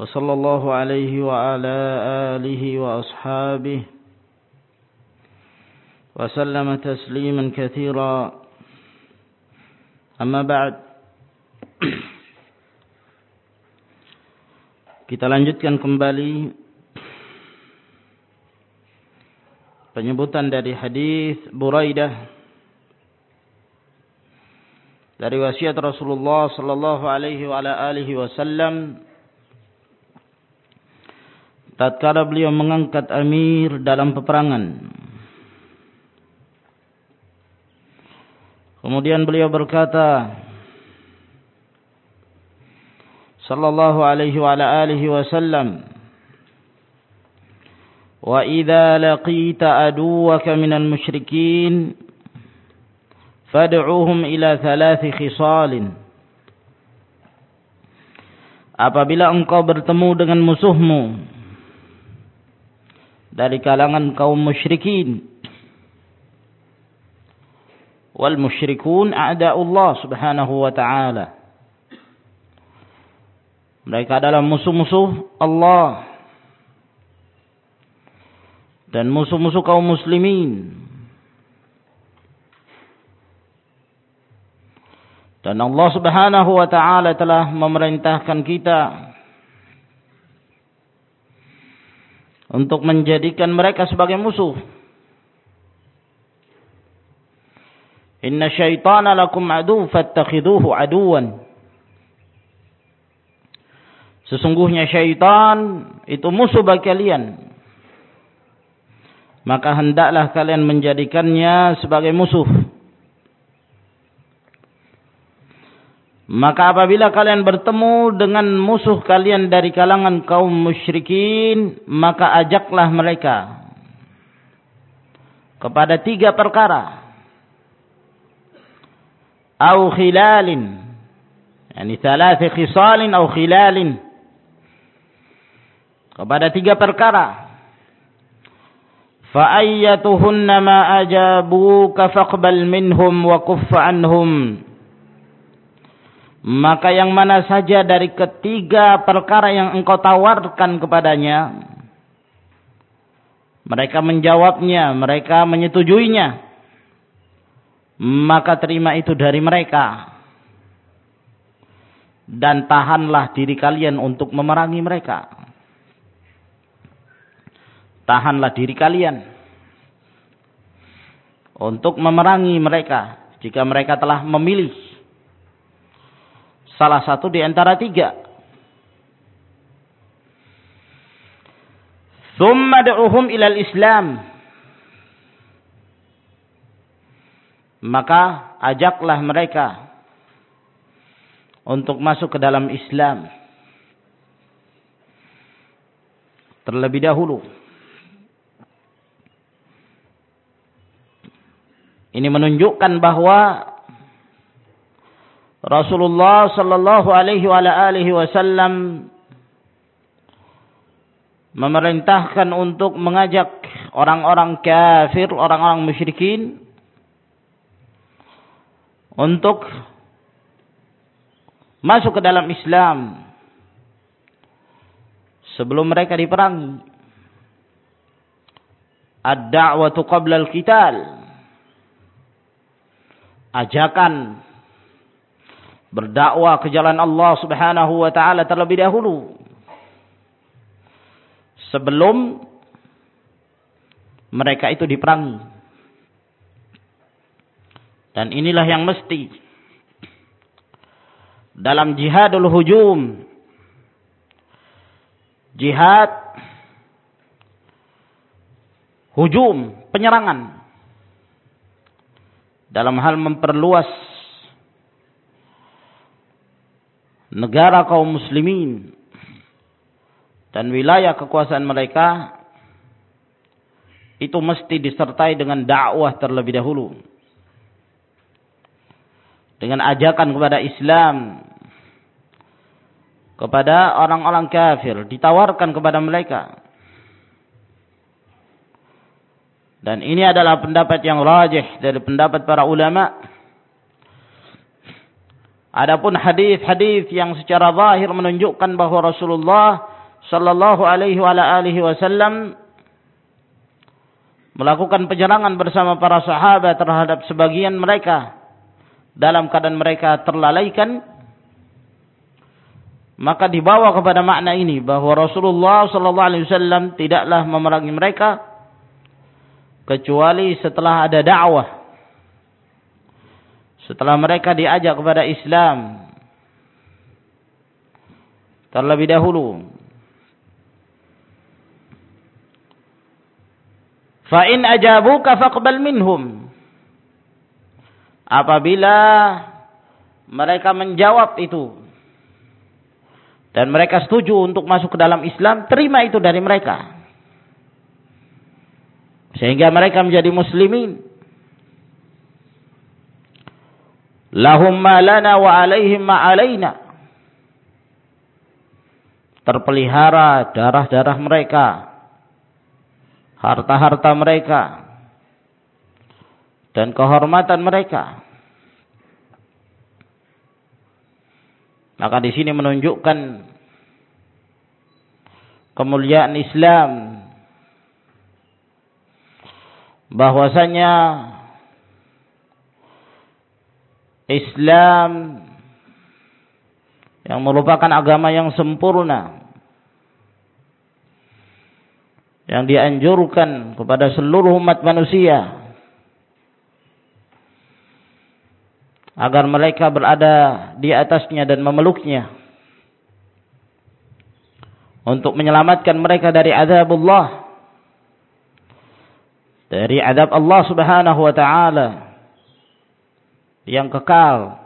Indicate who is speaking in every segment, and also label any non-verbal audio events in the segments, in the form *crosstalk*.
Speaker 1: وصلى الله عليه وعلى آله وأصحابه وسلم تسليما كثيرا أما بعد Kita lanjutkan kembali penyebutan dari hadis Buraidah dari wasiat Rasulullah sallallahu alaihi wa ala alihi wasallam tatkala beliau mengangkat amir dalam peperangan. Kemudian beliau berkata sallallahu alaihi wa ala alihi wasallam wa idza laqita aduwaka minal musyrikin fad'uhum ila thalathi khisalin. Apabila engkau bertemu dengan musuhmu dari kalangan kaum musyrikin. Wal musyrikun a'da'ullah subhanahu wa ta'ala. Mereka adalah musuh-musuh Allah. Dan musuh-musuh kaum muslimin. Dan Allah subhanahu wa ta'ala telah memerintahkan kita untuk menjadikan mereka sebagai musuh. Inna syaitana lakum adu fattakhiduhu aduwan. Sesungguhnya syaitan itu musuh bagi kalian. Maka hendaklah kalian menjadikannya sebagai musuh. Maka apabila kalian bertemu dengan musuh kalian dari kalangan kaum musyrikin, maka ajaklah mereka kepada tiga perkara. Au khilalin. Yani thalathi khisalin au khilalin. Kepada tiga perkara. Fa'ayyatuhunna ma ajabuka faqbal minhum wa kuffa anhum. Maka yang mana saja dari ketiga perkara yang engkau tawarkan kepadanya. Mereka menjawabnya, mereka menyetujuinya. Maka terima itu dari mereka. Dan tahanlah diri kalian untuk memerangi mereka. Tahanlah diri kalian. Untuk memerangi mereka. Jika mereka telah memilih Salah satu di antara tiga. Thumma da'uhum ilal Islam. Maka ajaklah mereka untuk masuk ke dalam Islam. Terlebih dahulu. Ini menunjukkan bahwa Rasulullah sallallahu alaihi wa alihi wasallam memerintahkan untuk mengajak orang-orang kafir, orang-orang musyrikin untuk masuk ke dalam Islam sebelum mereka diperangi. Ad-da'watu qabla al-qital. Ajakan berdakwah ke jalan Allah Subhanahu wa taala terlebih dahulu. Sebelum mereka itu diperangi. Dan inilah yang mesti. Dalam jihadul hujum jihad hujum penyerangan. Dalam hal memperluas negara kaum muslimin dan wilayah kekuasaan mereka itu mesti disertai dengan dakwah terlebih dahulu. Dengan ajakan kepada Islam. Kepada orang-orang kafir. Ditawarkan kepada mereka. Dan ini adalah pendapat yang rajih dari pendapat para ulama. Adapun hadis-hadis yang secara zahir menunjukkan bahawa Rasulullah sallallahu alaihi wasallam melakukan penyerangan bersama para sahabat terhadap sebagian mereka dalam keadaan mereka terlalaikan maka dibawa kepada makna ini bahawa Rasulullah sallallahu alaihi wasallam tidaklah memerangi mereka kecuali setelah ada dakwah setelah mereka diajak kepada Islam terlebih dahulu Fa in ajabuka faqbal minhum. Apabila mereka menjawab itu dan mereka setuju untuk masuk ke dalam Islam, terima itu dari mereka. Sehingga mereka menjadi muslimin. Lahum ma lana wa alaihim ma alaina. Terpelihara darah-darah mereka harta-harta mereka dan kehormatan mereka. Maka di sini menunjukkan kemuliaan Islam bahwasanya Islam yang merupakan agama yang sempurna yang dianjurkan kepada seluruh umat manusia agar mereka berada di atasnya dan memeluknya untuk menyelamatkan mereka dari azab Allah dari azab Allah Subhanahu wa taala yang kekal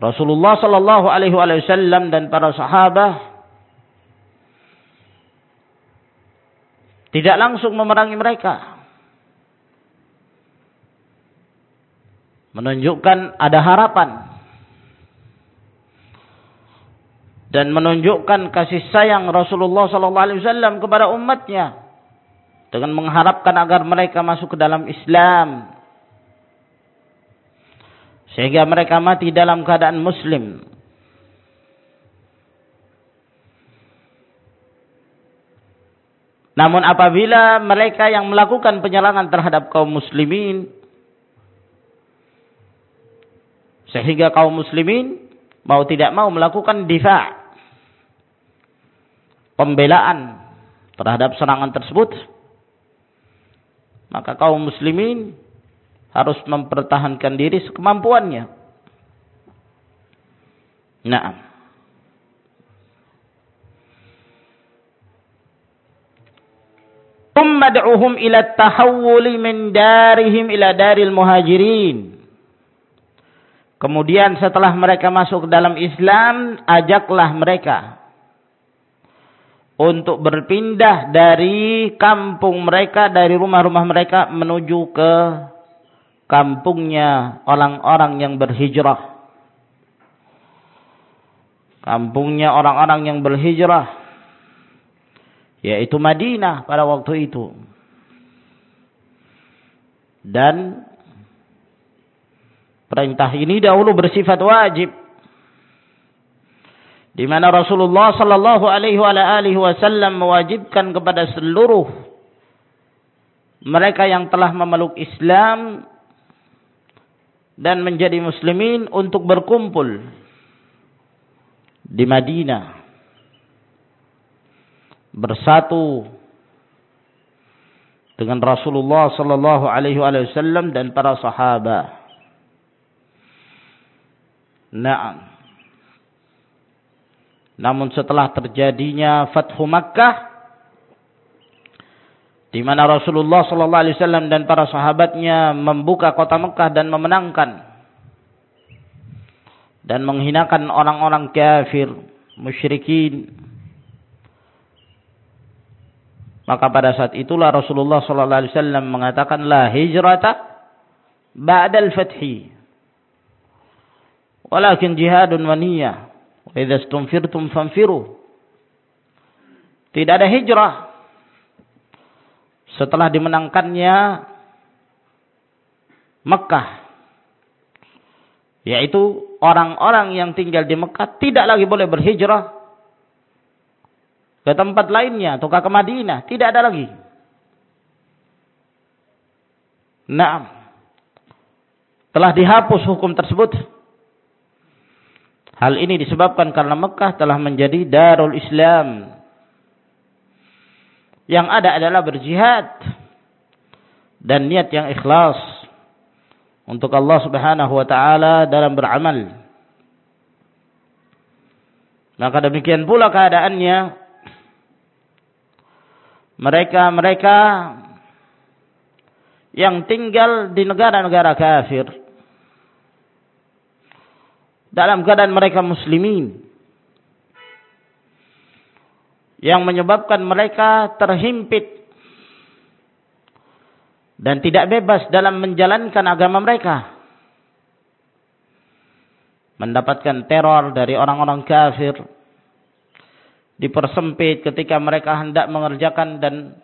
Speaker 1: Rasulullah sallallahu alaihi wasallam dan para sahabat Tidak langsung memerangi mereka. Menunjukkan ada harapan. Dan menunjukkan kasih sayang Rasulullah SAW kepada umatnya. Dengan mengharapkan agar mereka masuk ke dalam Islam. Sehingga mereka mati dalam keadaan Muslim. Namun apabila mereka yang melakukan penyerangan terhadap kaum muslimin sehingga kaum muslimin mau tidak mau melakukan difa pembelaan terhadap serangan tersebut maka kaum muslimin harus mempertahankan diri sekemampuannya. Thumma da'uhum ila tahawuli min darihim ila daril muhajirin. Kemudian setelah mereka masuk dalam Islam, ajaklah mereka untuk berpindah dari kampung mereka, dari rumah-rumah mereka menuju ke kampungnya orang-orang yang berhijrah. Kampungnya orang-orang yang berhijrah yaitu Madinah pada waktu itu. Dan perintah ini dahulu bersifat wajib. Di mana Rasulullah sallallahu alaihi wasallam mewajibkan kepada seluruh mereka yang telah memeluk Islam dan menjadi muslimin untuk berkumpul di Madinah bersatu dengan Rasulullah sallallahu alaihi wasallam dan para sahabat. Naam. Namun setelah terjadinya Fathu Makkah di mana Rasulullah sallallahu alaihi wasallam dan para sahabatnya membuka kota Mekah dan memenangkan dan menghinakan orang-orang kafir, musyrikin. Maka pada saat itulah Rasulullah sallallahu alaihi wasallam mengatakan la hijrata ba'da al-fathi. Walakin jihadun wa. Tidak ada hijrah setelah dimenangkannya Mekah. Yaitu orang-orang yang tinggal di Mekah tidak lagi boleh berhijrah ke tempat lainnya atau ke Madinah, tidak ada lagi. Nah, telah dihapus hukum tersebut. Hal ini disebabkan karena Mekah telah menjadi darul Islam. Yang ada adalah berjihad dan niat yang ikhlas untuk Allah Subhanahu wa taala dalam beramal. Maka demikian pula keadaannya mereka-mereka yang tinggal di negara-negara kafir dalam keadaan mereka muslimin. Yang menyebabkan mereka terhimpit dan tidak bebas dalam menjalankan agama mereka. Mendapatkan teror dari orang-orang kafir. Dipersempit ketika mereka hendak mengerjakan dan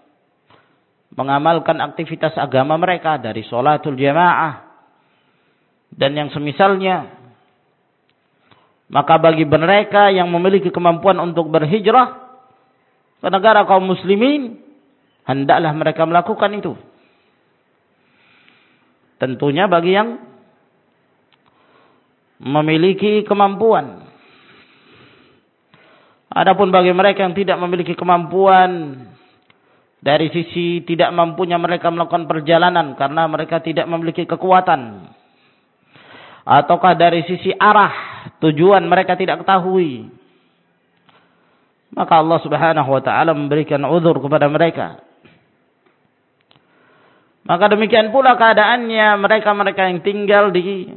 Speaker 1: mengamalkan aktivitas agama mereka dari sholatul jamaah. Dan yang semisalnya maka bagi mereka yang memiliki kemampuan untuk berhijrah ke negara kaum muslimin hendaklah mereka melakukan itu. Tentunya bagi yang memiliki kemampuan. Adapun bagi mereka yang tidak memiliki kemampuan dari sisi tidak mampunya mereka melakukan perjalanan karena mereka tidak memiliki kekuatan ataukah dari sisi arah tujuan mereka tidak ketahui? Maka Allah Subhanahu wa taala memberikan uzur kepada mereka. Maka demikian pula keadaannya mereka-mereka yang tinggal di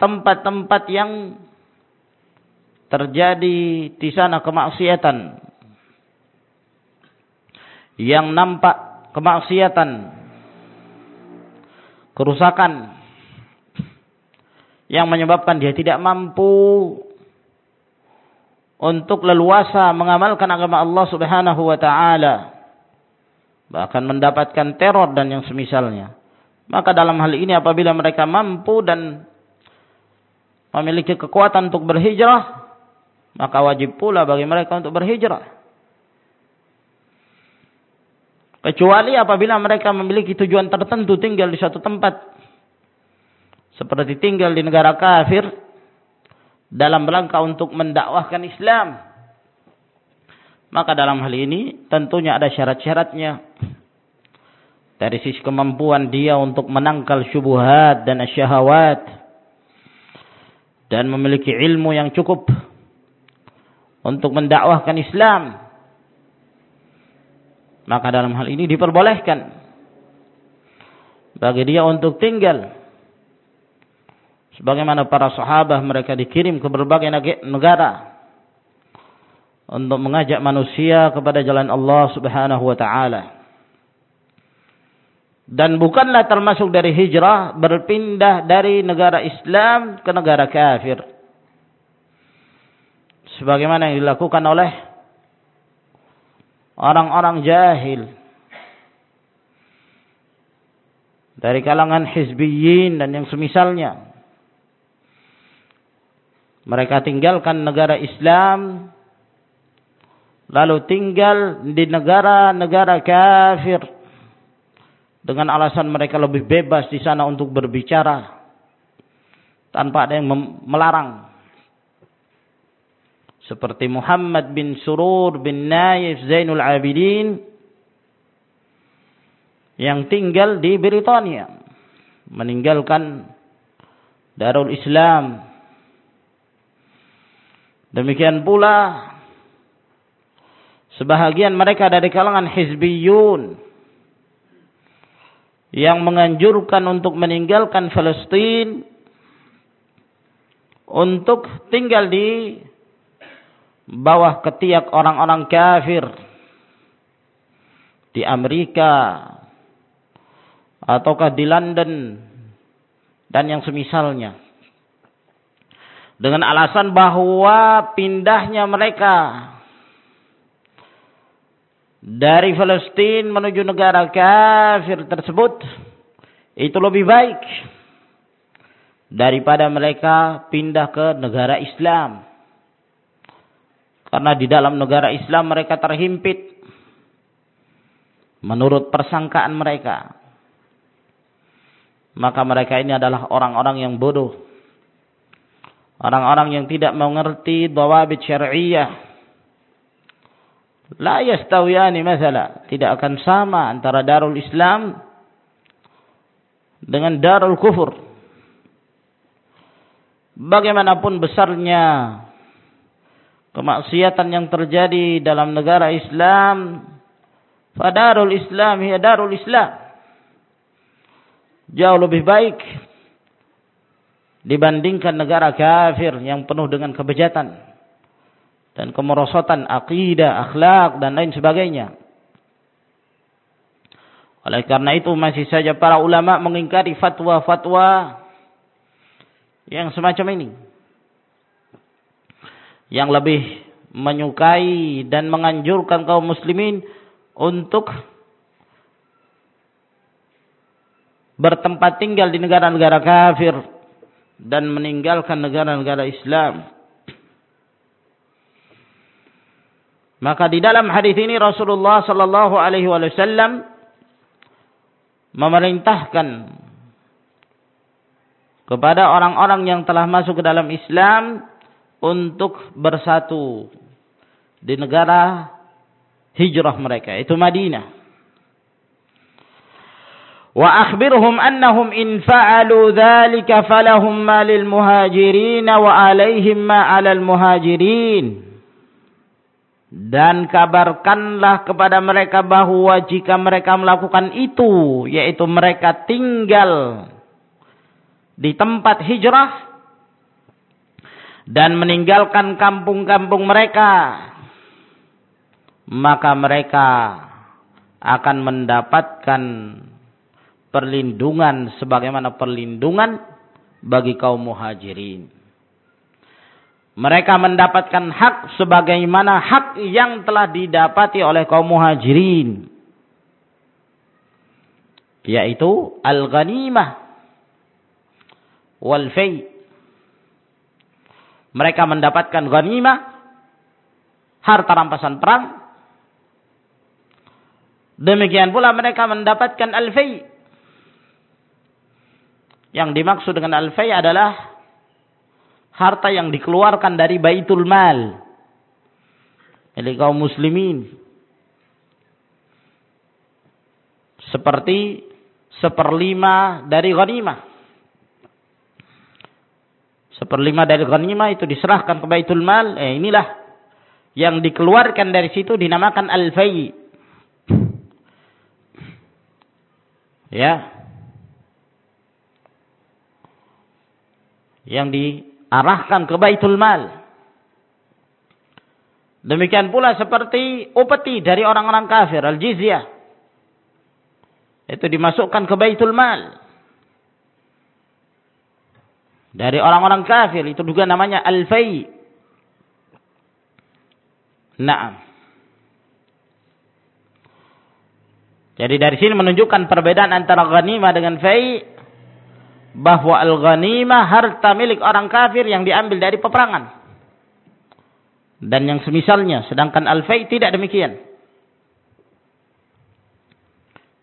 Speaker 1: tempat-tempat yang terjadi di sana kemaksiatan. Yang nampak kemaksiatan. Kerusakan yang menyebabkan dia tidak mampu untuk leluasa mengamalkan agama Allah Subhanahu wa taala bahkan mendapatkan teror dan yang semisalnya maka dalam hal ini apabila mereka mampu dan memiliki kekuatan untuk berhijrah maka wajib pula bagi mereka untuk berhijrah. Kecuali apabila mereka memiliki tujuan tertentu tinggal di suatu tempat. Seperti tinggal di negara kafir. Dalam rangka untuk mendakwahkan Islam. Maka dalam hal ini tentunya ada syarat-syaratnya. Dari sisi kemampuan dia untuk menangkal syubuhat dan syahwat. Dan memiliki ilmu yang cukup untuk mendakwahkan Islam maka dalam hal ini diperbolehkan bagi dia untuk tinggal sebagaimana para sahabat mereka dikirim ke berbagai negara untuk mengajak manusia kepada jalan Allah Subhanahu wa taala. Dan bukanlah termasuk dari hijrah berpindah dari negara Islam ke negara kafir. Sebagaimana yang dilakukan oleh orang-orang jahil. Dari kalangan hizbiyin dan yang semisalnya mereka tinggalkan negara Islam lalu tinggal di negara-negara kafir. Dengan alasan mereka lebih bebas di sana untuk berbicara tanpa ada yang melarang. Seperti Muhammad bin Surur bin Naif Zainul Abidin yang tinggal di Britania meninggalkan Darul Islam demikian pula sebahagian mereka dari kalangan Hizbiyun yang menganjurkan untuk meninggalkan Palestina untuk tinggal di bawah ketiak orang-orang kafir di Amerika ataukah di London dan yang semisalnya dengan alasan bahwa pindahnya mereka dari Palestina menuju negara kafir tersebut itu lebih baik daripada mereka pindah ke negara Islam. Karena di dalam negara Islam mereka terhimpit menurut persangkaan mereka. Maka mereka ini adalah orang-orang yang bodoh. Orang-orang yang tidak mengerti dawabit syariah. La yastawiyani masalah. Tidak akan sama antara darul Islam dengan darul kufur. Bagaimanapun besarnya kemaksiatan yang terjadi dalam negara Islam, fadarul Islam ya darul Islam. Jauh lebih baik dibandingkan negara kafir yang penuh dengan kebejatan dan kemerosotan akidah, akhlak dan lain sebagainya. Oleh karena itu masih saja para ulama mengingkari fatwa-fatwa yang semacam ini. Yang lebih menyukai dan menganjurkan kaum muslimin untuk bertempat tinggal di negara-negara kafir dan meninggalkan negara-negara Islam. Maka di dalam hadis ini Rasulullah sallallahu alaihi wasallam memerintahkan kepada orang-orang yang telah masuk ke dalam Islam untuk bersatu di negara hijrah mereka itu Madinah. In fa'alu dzalika falahum ma lil muhajirin wa alaihim ma 'alal muhajirin. Dan kabarkanlah kepada mereka bahwa jika mereka melakukan itu yaitu mereka tinggal di tempat hijrah dan meninggalkan kampung-kampung mereka maka mereka akan mendapatkan perlindungan sebagaimana perlindungan bagi kaum muhajirin mereka mendapatkan hak sebagaimana hak yang telah didapati oleh kaum muhajirin. Yaitu al-ghanimah wal fay. Mereka mendapatkan ghanimah, harta rampasan perang. Demikian pula mereka mendapatkan al-fay. Yang dimaksud dengan al-fay adalah harta yang dikeluarkan dari baitul mal. Milik kaum muslimin. Seperti seperlima dari ghanimah. Seperlima dari ghanimah itu diserahkan ke baitul mal. Eh inilah yang dikeluarkan dari situ dinamakan al-fai ya yang di arahkan ke Baitul Mal. Demikian pula seperti upeti dari orang-orang kafir, al-jizyah. Itu dimasukkan ke Baitul Mal. Dari orang-orang kafir, itu juga namanya al-fai. Naam. Jadi dari sini menunjukkan perbedaan antara ghanimah dengan fai bahwa al-ghanimah harta milik orang kafir yang diambil dari peperangan. Dan yang semisalnya, sedangkan al-fai tidak demikian.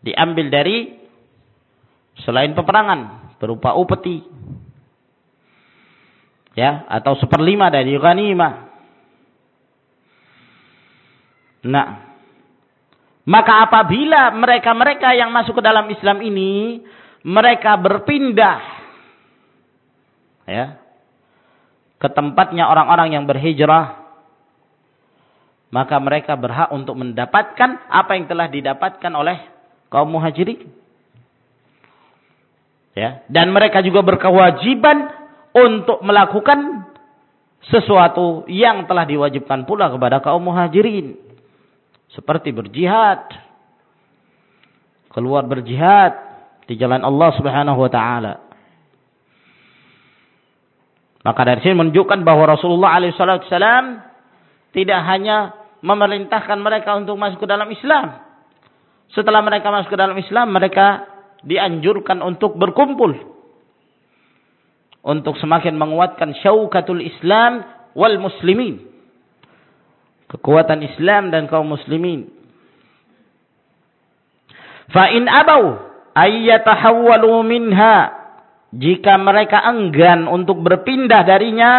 Speaker 1: Diambil dari selain peperangan, berupa upeti. Ya, atau seperlima dari ghanimah. Nah, maka apabila mereka-mereka yang masuk ke dalam Islam ini mereka berpindah ya ke tempatnya orang-orang yang berhijrah maka mereka berhak untuk mendapatkan apa yang telah didapatkan oleh kaum muhajirin ya dan mereka juga berkewajiban untuk melakukan sesuatu yang telah diwajibkan pula kepada kaum muhajirin. Seperti berjihad. Keluar berjihad di jalan Allah subhanahu wa ta'ala. Maka dari sini menunjukkan bahwa Rasulullah SAW tidak hanya memerintahkan mereka untuk masuk ke dalam Islam. Setelah mereka masuk ke dalam Islam, mereka dianjurkan untuk berkumpul untuk semakin menguatkan syaukatul Islam wal muslimin. Kekuatan Islam dan kaum muslimin. Fa in abau ayyatahawwalu minha jika mereka enggan untuk berpindah darinya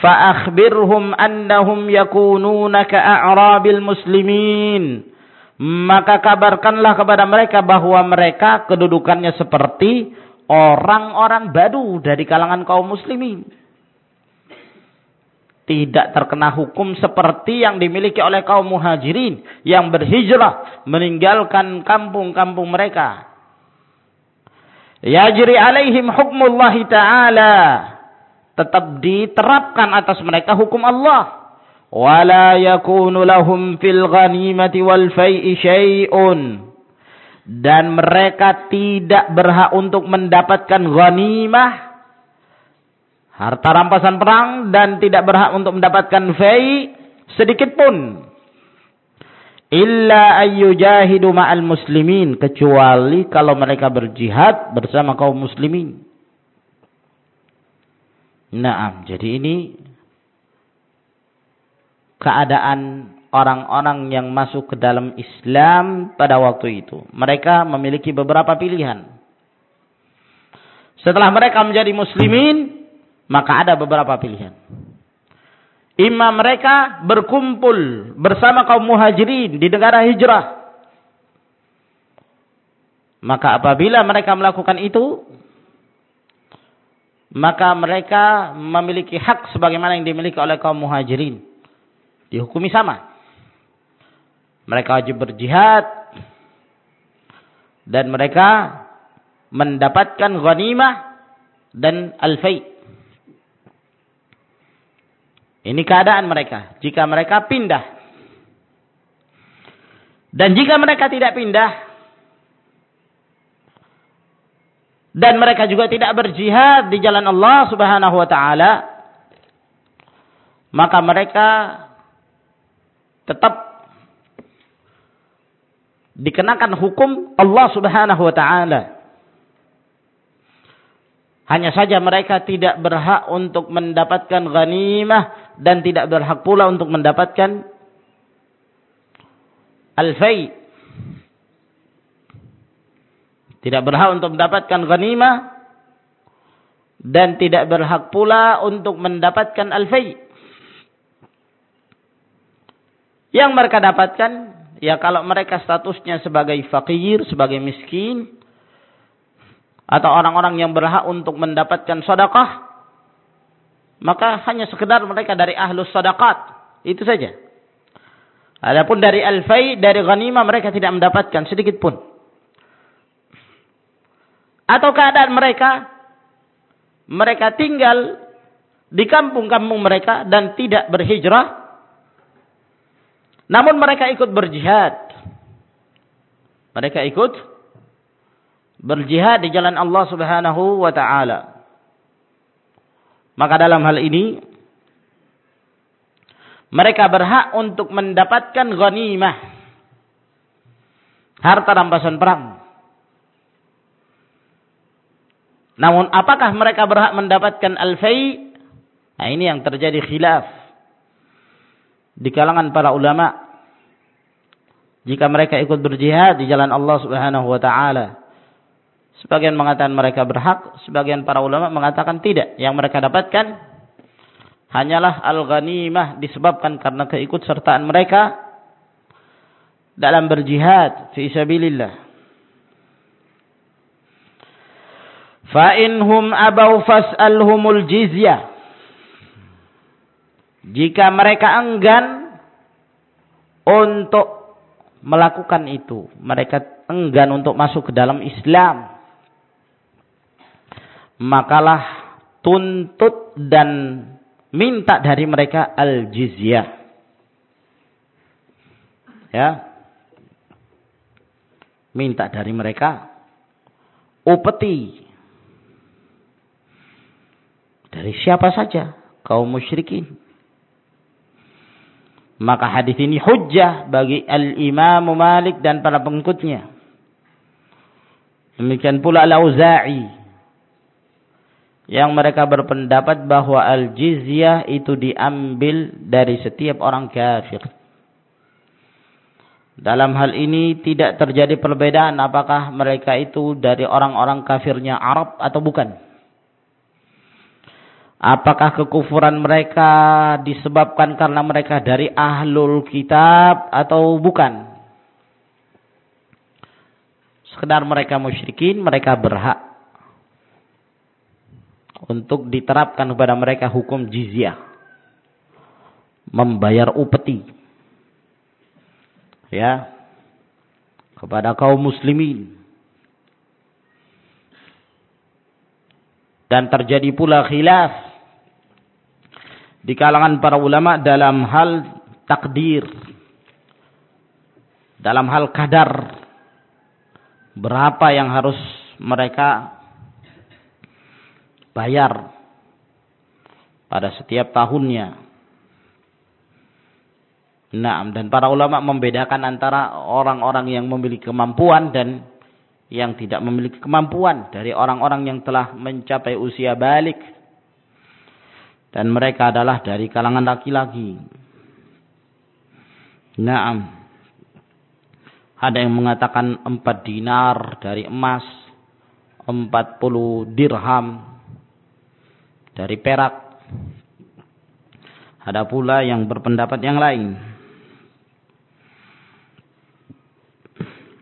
Speaker 1: fa akhbirhum annahum yakununa ka'arabil muslimin maka kabarkanlah kepada mereka bahwa mereka kedudukannya seperti orang-orang badu dari kalangan kaum muslimin. Tidak terkena hukum seperti yang dimiliki oleh kaum muhajirin yang berhijrah meninggalkan kampung-kampung mereka. Yajri alaihim hukmullahi ta'ala. Tetap diterapkan atas mereka hukum Allah. Wala yakunu lahum fil ghanimati wal fai'i syai'un dan mereka tidak berhak untuk mendapatkan ghanimah harta rampasan perang dan tidak berhak untuk mendapatkan fai sedikit pun illa ayyujahidu ma'al muslimin kecuali kalau mereka berjihad bersama kaum muslimin Naam, jadi ini keadaan orang-orang yang masuk ke dalam Islam pada waktu itu. Mereka memiliki beberapa pilihan. Setelah mereka menjadi muslimin, maka ada beberapa pilihan. Imam mereka berkumpul bersama kaum muhajirin di negara hijrah. Maka apabila mereka melakukan itu, maka mereka memiliki hak sebagaimana yang dimiliki oleh kaum muhajirin. Dihukumi sama. Mereka wajib berjihad. Dan mereka mendapatkan ghanimah dan al-fai. Ini keadaan mereka. Jika mereka pindah. Dan jika mereka tidak pindah. Dan mereka juga tidak berjihad di jalan Allah subhanahu wa ta'ala. Maka mereka tetap dikenakan hukum Allah Subhanahu wa taala. Hanya saja mereka tidak berhak untuk mendapatkan ghanimah dan tidak berhak pula untuk mendapatkan al-fai. Tidak berhak untuk mendapatkan ghanimah dan tidak berhak pula untuk mendapatkan al-fai. Yang mereka dapatkan ya kalau mereka statusnya sebagai fakir, sebagai miskin, atau orang-orang yang berhak untuk mendapatkan sedekah, maka hanya sekedar mereka dari ahlus sedekah, itu saja. Adapun dari al-fai, dari ghanimah mereka tidak mendapatkan sedikit pun. Atau keadaan mereka, mereka tinggal di kampung-kampung mereka dan tidak berhijrah, namun mereka ikut berjihad. Mereka ikut berjihad di jalan Allah Subhanahu wa taala. Maka dalam hal ini mereka berhak untuk mendapatkan ghanimah. Harta rampasan perang. Namun apakah mereka berhak mendapatkan al-fai? Nah ini yang terjadi khilaf di kalangan para ulama jika mereka ikut berjihad di jalan Allah Subhanahu wa taala. Sebagian mengatakan mereka berhak, sebagian para ulama mengatakan tidak. Yang mereka dapatkan hanyalah al-ghanimah disebabkan karena keikutsertaan mereka dalam berjihad fi sabilillah. Fa inhum abau fas'alhumul jizyah jika mereka enggan untuk melakukan itu, mereka enggan untuk masuk ke dalam Islam, makalah tuntut dan minta dari mereka al-jizyah. Ya. Minta dari mereka upeti. Dari siapa saja kaum musyrikin. Maka hadis ini hujjah bagi al-Imam Malik dan para pengikutnya. Demikian pula Al-Auza'i yang mereka berpendapat bahwa al-jizyah itu diambil dari setiap orang kafir. Dalam hal ini tidak terjadi perbedaan apakah mereka itu dari orang-orang kafirnya Arab atau bukan. Apakah kekufuran mereka disebabkan karena mereka dari ahlul kitab atau bukan. Sekedar mereka musyrikin, mereka berhak untuk diterapkan kepada mereka hukum jizyah. Membayar upeti. Ya. Kepada kaum muslimin. Dan terjadi pula khilaf di kalangan para ulama dalam hal takdir. Dalam hal kadar. Berapa yang harus mereka bayar pada setiap tahunnya. Nah, dan para ulama membedakan antara orang-orang yang memiliki kemampuan dan yang tidak memiliki kemampuan dari orang-orang yang telah mencapai usia balik dan mereka adalah dari kalangan laki-laki. Naam. Ada yang mengatakan empat dinar dari emas, empat puluh dirham dari perak. Ada pula yang berpendapat yang lain.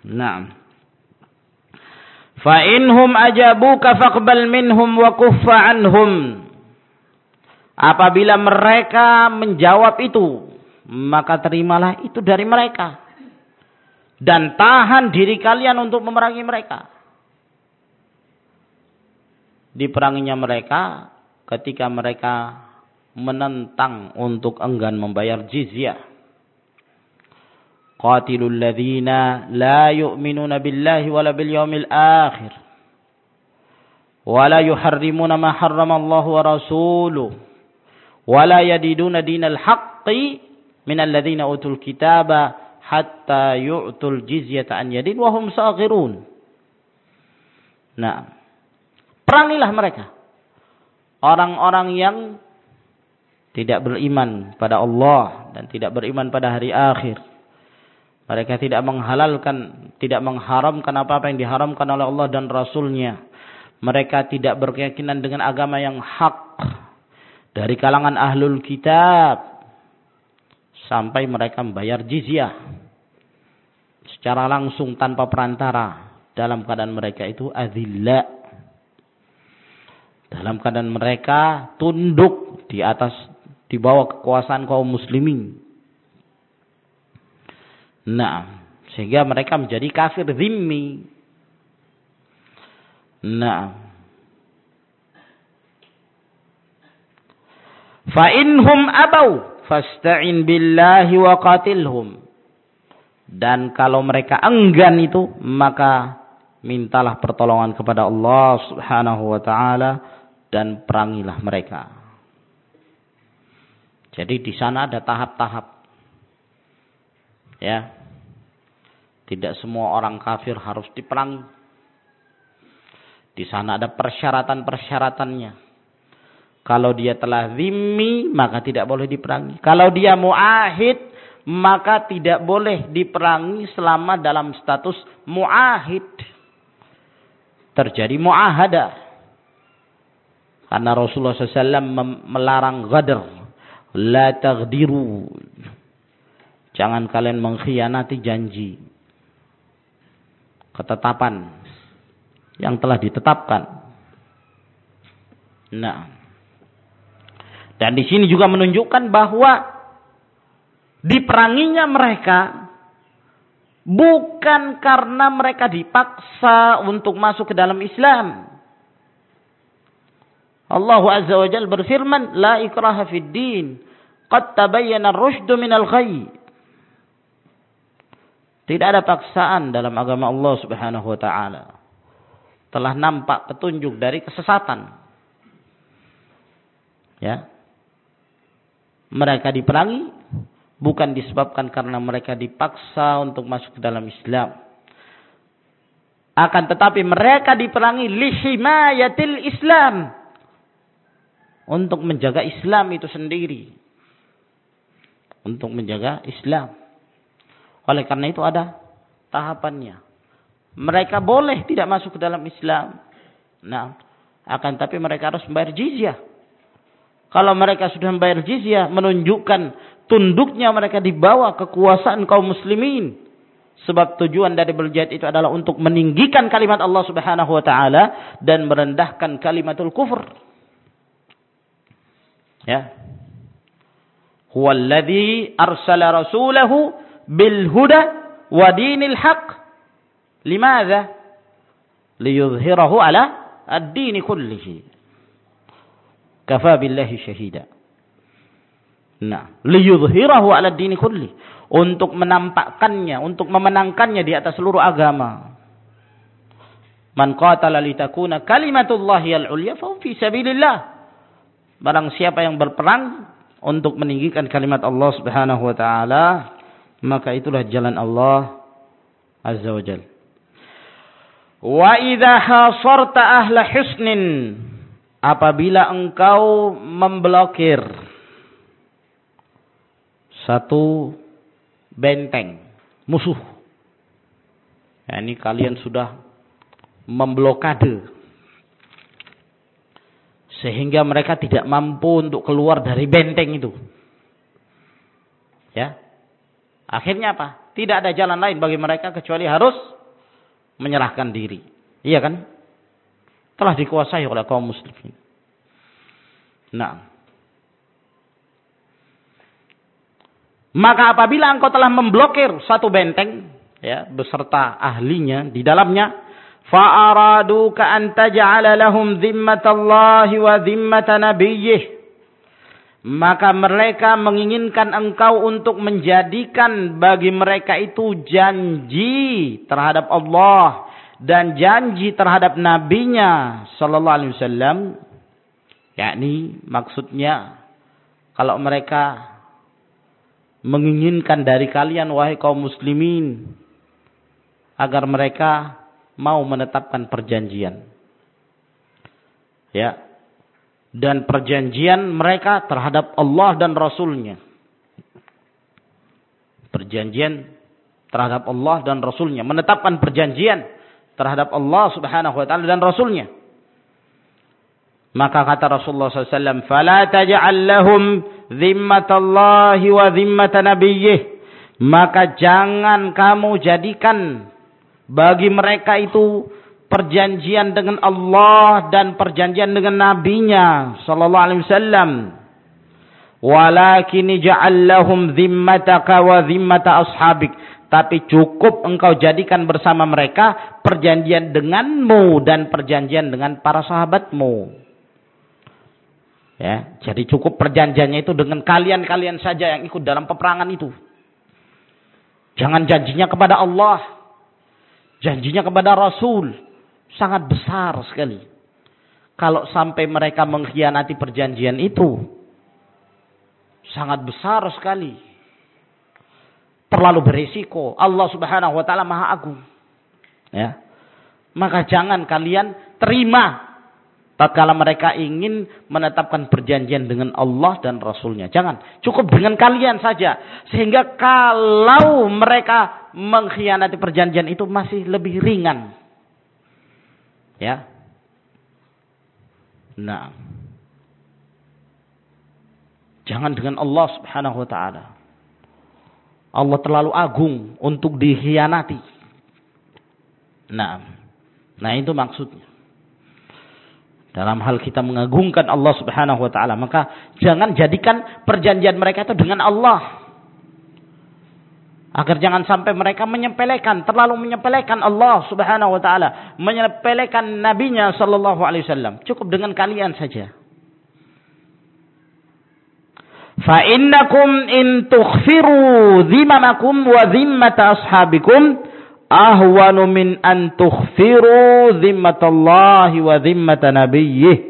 Speaker 1: Nah. Fa inhum ajabuka faqbal minhum wa kuffa anhum. Apabila mereka menjawab itu, maka terimalah itu dari mereka. Dan tahan diri kalian untuk memerangi mereka. Diperanginya mereka ketika mereka menentang untuk enggan membayar jizyah. Qatilul ladzina la yu'minuna billahi wala bil yawmil akhir. Wala yuharrimuna ma harrama Allah wa rasuluhu. Wala yadiduna dinal haqqi minal ladzina utul kitaba hatta yu'tul jizyata an yadin wa hum saghirun. Nah, perangilah mereka orang-orang yang tidak beriman pada Allah dan tidak beriman pada hari akhir. Mereka tidak menghalalkan, tidak mengharamkan apa-apa yang diharamkan oleh Allah dan Rasulnya. Mereka tidak berkeyakinan dengan agama yang hak. Dari kalangan ahlul kitab. Sampai mereka membayar jizyah. Secara langsung tanpa perantara. Dalam keadaan mereka itu azillah dalam keadaan mereka tunduk di atas di bawah kekuasaan kaum muslimin. Nah, sehingga mereka menjadi kafir zimmi. Nah. Fa inhum abau fasta'in billahi wa qatilhum. Dan kalau mereka enggan itu, maka mintalah pertolongan kepada Allah Subhanahu wa taala dan perangilah mereka. Jadi di sana ada tahap-tahap. Ya. Tidak semua orang kafir harus diperangi. Di sana ada persyaratan-persyaratannya. Kalau dia telah zimmi, maka tidak boleh diperangi. Kalau dia muahid, maka tidak boleh diperangi selama dalam status muahid. Terjadi muahadah. Karena Rasulullah SAW melarang ghadr. La taghdiru. Jangan kalian mengkhianati janji. Ketetapan. Yang telah ditetapkan. Nah. Dan di sini juga menunjukkan bahwa diperanginya mereka bukan karena mereka dipaksa untuk masuk ke dalam Islam Allah Azza wa Jalla berfirman, "La ikraha fid din, qad tabayyana ar-rusydu minal ghayy." Tidak ada paksaan dalam agama Allah Subhanahu wa taala. Telah nampak petunjuk dari kesesatan. Ya. Mereka diperangi bukan disebabkan karena mereka dipaksa untuk masuk ke dalam Islam. Akan tetapi mereka diperangi lihimayatil Islam untuk menjaga Islam itu sendiri. Untuk menjaga Islam. Oleh karena itu ada tahapannya. Mereka boleh tidak masuk ke dalam Islam. Nah, akan tapi mereka harus membayar jizyah. Kalau mereka sudah membayar jizyah, menunjukkan tunduknya mereka di bawah kekuasaan kaum muslimin. Sebab tujuan dari berjihad itu adalah untuk meninggikan kalimat Allah Subhanahu wa taala dan merendahkan kalimatul kufur. Ya. Huwallazi arsala rasulahu bil huda wa dinil haq. Limadha? Liyudhhirahu ala ad-din kullihi. Kafa billahi syahida. Nah, liyudhhirahu ala ad-din kulli. Untuk menampakkannya, untuk memenangkannya di atas seluruh agama. Man qatala litakuna kalimatullahi al-ulya fa fi sabilillah. Barang siapa yang berperang untuk meninggikan kalimat Allah Subhanahu wa taala, maka itulah jalan Allah Azza wa Jalla. Wa idza hasarta ahla husnin apabila engkau memblokir satu benteng musuh. Ya, ini kalian sudah memblokade sehingga mereka tidak mampu untuk keluar dari benteng itu. Ya. Akhirnya apa? Tidak ada jalan lain bagi mereka kecuali harus menyerahkan diri. Iya kan? Telah dikuasai oleh kaum muslimin. Nah. Maka apabila engkau telah memblokir satu benteng, ya, beserta ahlinya di dalamnya, فأرادوك أن تجعل لهم ذمة الله وذمة نبيه maka mereka menginginkan engkau untuk menjadikan bagi mereka itu janji terhadap Allah dan janji terhadap nabinya sallallahu alaihi wasallam yakni maksudnya kalau mereka menginginkan dari kalian wahai kaum muslimin agar mereka mau menetapkan perjanjian. Ya. Dan perjanjian mereka terhadap Allah dan Rasulnya. Perjanjian terhadap Allah dan Rasulnya. Menetapkan perjanjian terhadap Allah subhanahu wa ta'ala dan Rasulnya. Maka kata Rasulullah SAW, فَلَا تَجْعَلْ لَهُمْ ذِمَّةَ اللَّهِ وَذِمَّةَ نَبِيِّهِ Maka jangan kamu jadikan bagi mereka itu perjanjian dengan Allah dan perjanjian dengan nabinya sallallahu alaihi wasallam. Walakin ja'al lahum dhimmataka wa dhimmata ashabik. Tapi cukup engkau jadikan bersama mereka perjanjian denganmu dan perjanjian dengan para sahabatmu. Ya, jadi cukup perjanjiannya itu dengan kalian-kalian saja yang ikut dalam peperangan itu. Jangan janjinya kepada Allah Janjinya kepada Rasul sangat besar sekali. Kalau sampai mereka mengkhianati perjanjian itu, sangat besar sekali. Terlalu berisiko. Allah Subhanahu wa taala Maha Agung. Ya. Maka jangan kalian terima tatkala mereka ingin menetapkan perjanjian dengan Allah dan Rasulnya. Jangan. Cukup dengan kalian saja. Sehingga kalau mereka mengkhianati perjanjian itu masih lebih ringan. Ya. Nah. Jangan dengan Allah subhanahu wa ta'ala. Allah terlalu agung untuk dikhianati. Nah. Nah itu maksudnya dalam hal kita mengagungkan Allah Subhanahu wa taala, maka jangan jadikan perjanjian mereka itu dengan Allah. Agar jangan sampai mereka menyepelekan, terlalu menyepelekan Allah Subhanahu wa taala, menyepelekan nabinya sallallahu alaihi wasallam. Cukup dengan kalian saja. Fa innakum in tukhfiru wa dhimmata ashabikum ahwanu min an tukhfiru dhimmatallahi wa dhimmata nabiyyih.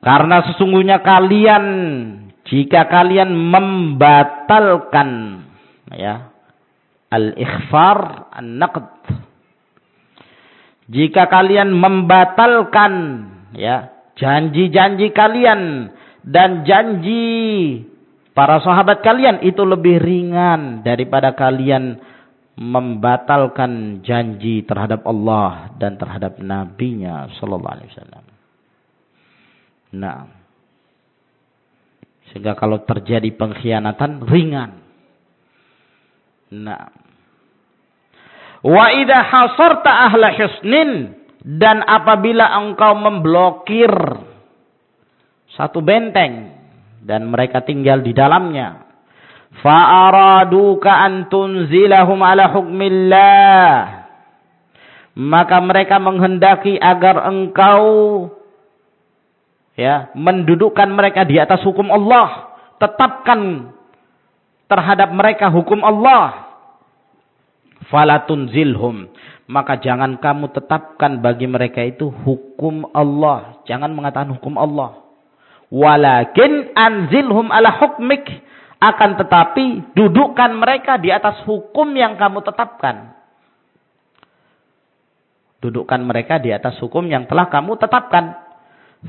Speaker 1: Karena sesungguhnya kalian jika kalian membatalkan ya al-ikhfar an-naqd jika kalian membatalkan ya janji-janji kalian dan janji para sahabat kalian itu lebih ringan daripada kalian membatalkan janji terhadap Allah dan terhadap nabinya sallallahu alaihi wasallam. Nah. Sehingga kalau terjadi pengkhianatan ringan. Nah. Wa idha hasarta ahla husnin dan apabila engkau memblokir satu benteng dan mereka tinggal di dalamnya. Fa'araduka an tunzilahum ala hukmillah. Maka mereka menghendaki agar engkau ya mendudukkan mereka di atas hukum Allah. Tetapkan terhadap mereka hukum Allah. Falatun zilhum maka jangan kamu tetapkan bagi mereka itu hukum Allah. Jangan mengatakan hukum Allah walakin anzilhum ala hukmik akan tetapi dudukkan mereka di atas hukum yang kamu tetapkan dudukkan mereka di atas hukum yang telah kamu tetapkan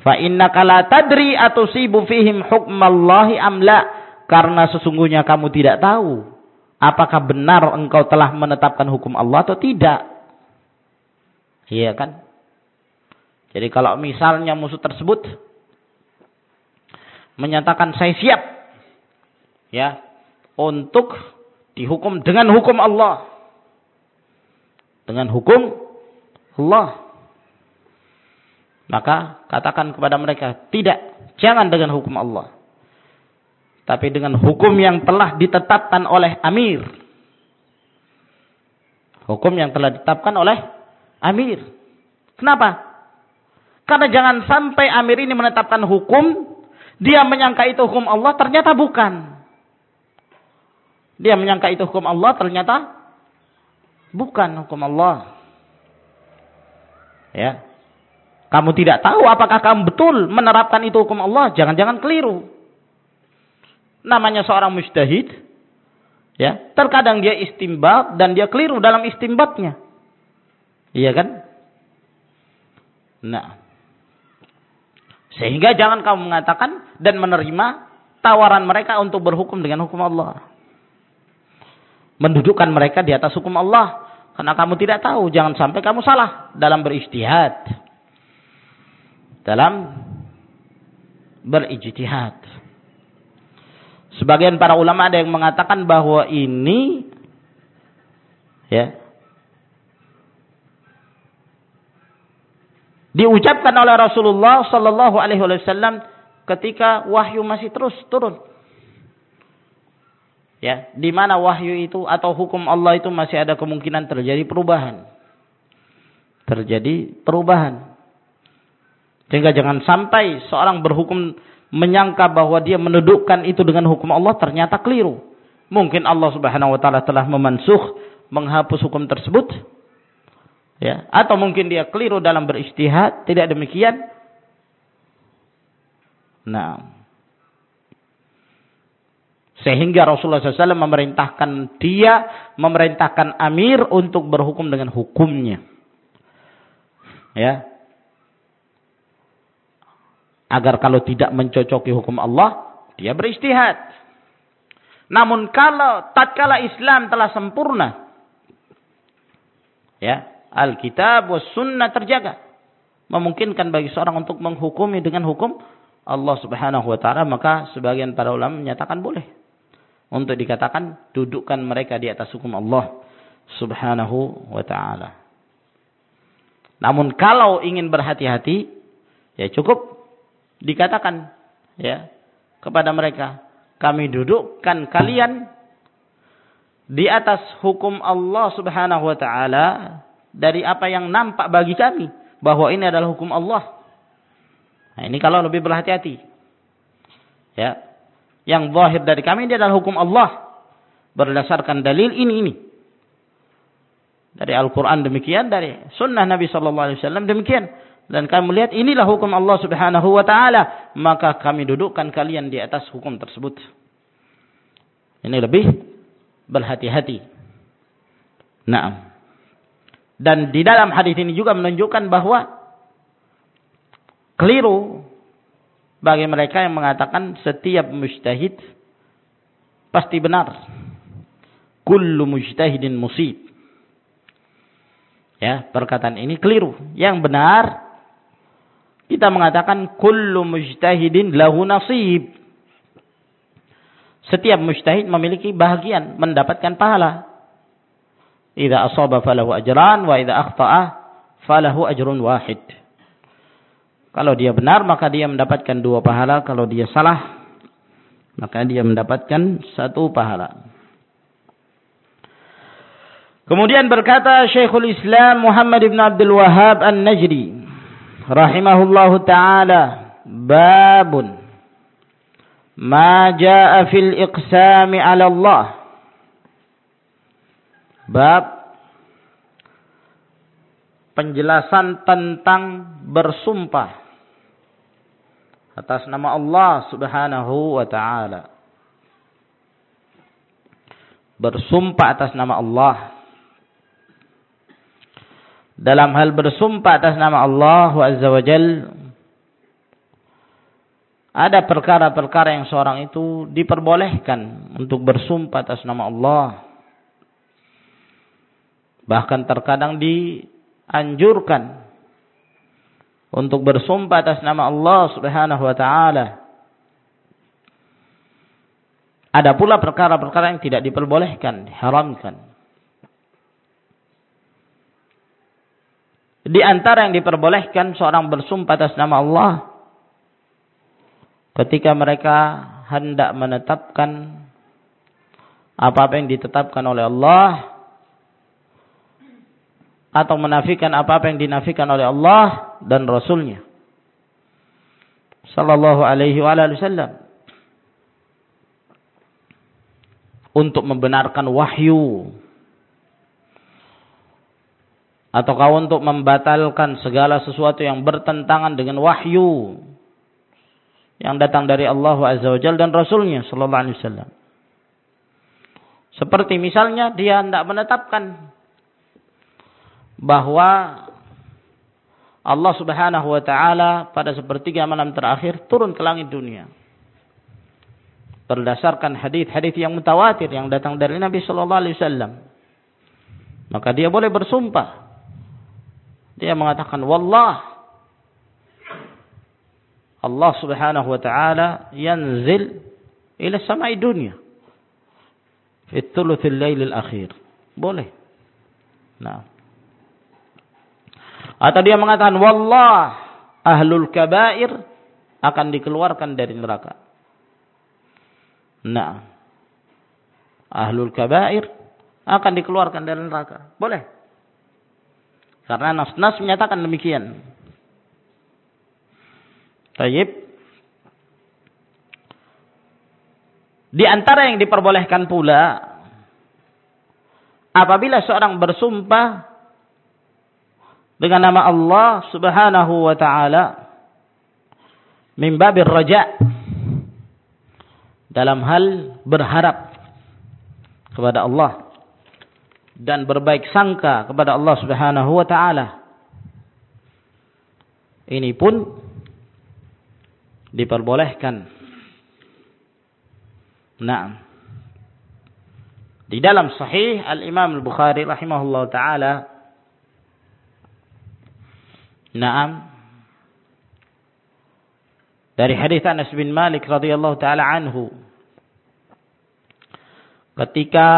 Speaker 1: fa innaka la tadri atusibu fihim hukmallahi amla karena sesungguhnya kamu tidak tahu Apakah benar engkau telah menetapkan hukum Allah atau tidak? Iya kan? Jadi kalau misalnya musuh tersebut menyatakan saya siap ya untuk dihukum dengan hukum Allah. Dengan hukum Allah. Maka katakan kepada mereka, tidak, jangan dengan hukum Allah tapi dengan hukum yang telah ditetapkan oleh amir. Hukum yang telah ditetapkan oleh amir. Kenapa? Karena jangan sampai amir ini menetapkan hukum, dia menyangka itu hukum Allah, ternyata bukan. Dia menyangka itu hukum Allah, ternyata bukan hukum Allah. Ya. Kamu tidak tahu apakah kamu betul menerapkan itu hukum Allah, jangan-jangan keliru namanya seorang mujtahid, ya, terkadang dia istimbat dan dia keliru dalam istimbatnya. Iya kan? Nah. Sehingga jangan kamu mengatakan dan menerima tawaran mereka untuk berhukum dengan hukum Allah. Mendudukkan mereka di atas hukum Allah. Karena kamu tidak tahu. Jangan sampai kamu salah dalam beristihad. Dalam berijtihad. Sebagian para ulama ada yang mengatakan bahwa ini ya diucapkan oleh Rasulullah sallallahu alaihi wasallam ketika wahyu masih terus turun. Ya, di mana wahyu itu atau hukum Allah itu masih ada kemungkinan terjadi perubahan. Terjadi perubahan. Sehingga jangan sampai seorang berhukum menyangka bahwa dia menundukkan itu dengan hukum Allah ternyata keliru. Mungkin Allah Subhanahu wa taala telah memansuh, menghapus hukum tersebut. Ya, atau mungkin dia keliru dalam beristihad, tidak demikian. Nah, sehingga Rasulullah SAW memerintahkan dia, memerintahkan Amir untuk berhukum dengan hukumnya. Ya, Agar kalau tidak mencocoki hukum Allah, dia beristihad. Namun kalau tatkala Islam telah sempurna, ya, Alkitab was sunnah terjaga. Memungkinkan bagi seorang untuk menghukumi dengan hukum Allah subhanahu wa ta'ala. Maka sebagian para ulama menyatakan boleh. Untuk dikatakan dudukkan mereka di atas hukum Allah subhanahu wa ta'ala. Namun kalau ingin berhati-hati, ya cukup dikatakan ya kepada mereka kami dudukkan kalian di atas hukum Allah Subhanahu wa taala dari apa yang nampak bagi kami bahwa ini adalah hukum Allah. Nah, ini kalau lebih berhati-hati. Ya. Yang zahir dari kami ini adalah hukum Allah berdasarkan dalil ini ini. Dari Al-Qur'an demikian, dari sunnah Nabi sallallahu alaihi wasallam demikian. Dan kami melihat inilah hukum Allah Subhanahu wa taala, maka kami dudukkan kalian di atas hukum tersebut. Ini lebih berhati-hati. Nah. Dan di dalam hadis ini juga menunjukkan bahwa keliru bagi mereka yang mengatakan setiap mujtahid pasti benar. Kullu mujtahidin musib. Ya, perkataan ini keliru. Yang benar kita mengatakan kullu mujtahidin lahu nasib. Setiap mujtahid memiliki bahagian, mendapatkan pahala. Idza asaba falahu ajran wa idza akhta'a falahu ajrun wahid. Kalau dia benar maka dia mendapatkan dua pahala, kalau dia salah maka dia mendapatkan satu pahala. Kemudian berkata Syekhul Islam Muhammad ibn Abdul Wahhab An-Najdi rahimahullahu taala babun ma jaa fil iqsami 'ala Allah bab penjelasan tentang bersumpah atas nama Allah Subhanahu wa taala. Bersumpah atas nama Allah. Dalam hal bersumpah atas nama Allah Azza wa Jal ada perkara-perkara yang seorang itu diperbolehkan untuk bersumpah atas nama Allah bahkan terkadang dianjurkan untuk bersumpah atas nama Allah Subhanahu wa taala. Ada pula perkara-perkara yang tidak diperbolehkan diharamkan. Di antara yang diperbolehkan seorang bersumpah atas nama Allah ketika mereka hendak menetapkan apa-apa yang ditetapkan oleh Allah atau menafikan apa-apa yang dinafikan oleh Allah dan Rasulnya. Sallallahu alaihi wasallam. Untuk membenarkan wahyu. Ataukah untuk membatalkan segala sesuatu yang bertentangan dengan wahyu yang datang dari Allah Azza wa Jalla dan Rasulnya Sallallahu Alaihi Wasallam. Seperti misalnya dia tidak menetapkan bahwa Allah Subhanahu wa taala pada sepertiga malam terakhir turun ke langit dunia. Berdasarkan hadis-hadis yang mutawatir yang datang dari Nabi sallallahu alaihi wasallam. Maka dia boleh bersumpah dia mengatakan, Wallah, Allah subhanahu wa ta'ala yanzil ila samai dunia. Fi thuluthil lailil akhir. Boleh. Nah. Atau dia mengatakan, Wallah, ahlul kabair akan dikeluarkan dari neraka. Nah. Ahlul kabair akan dikeluarkan dari neraka. Boleh. Karena nas-nas menyatakan demikian. Tayyib. Di antara yang diperbolehkan pula apabila seorang bersumpah dengan nama Allah Subhanahu wa taala min babir raja dalam hal berharap kepada Allah dan berbaik sangka kepada Allah Subhanahu wa taala. Ini pun diperbolehkan. Nah, di dalam sahih Al-Imam Al-Bukhari rahimahullah taala Naam dari hadis Anas bin Malik radhiyallahu taala anhu ketika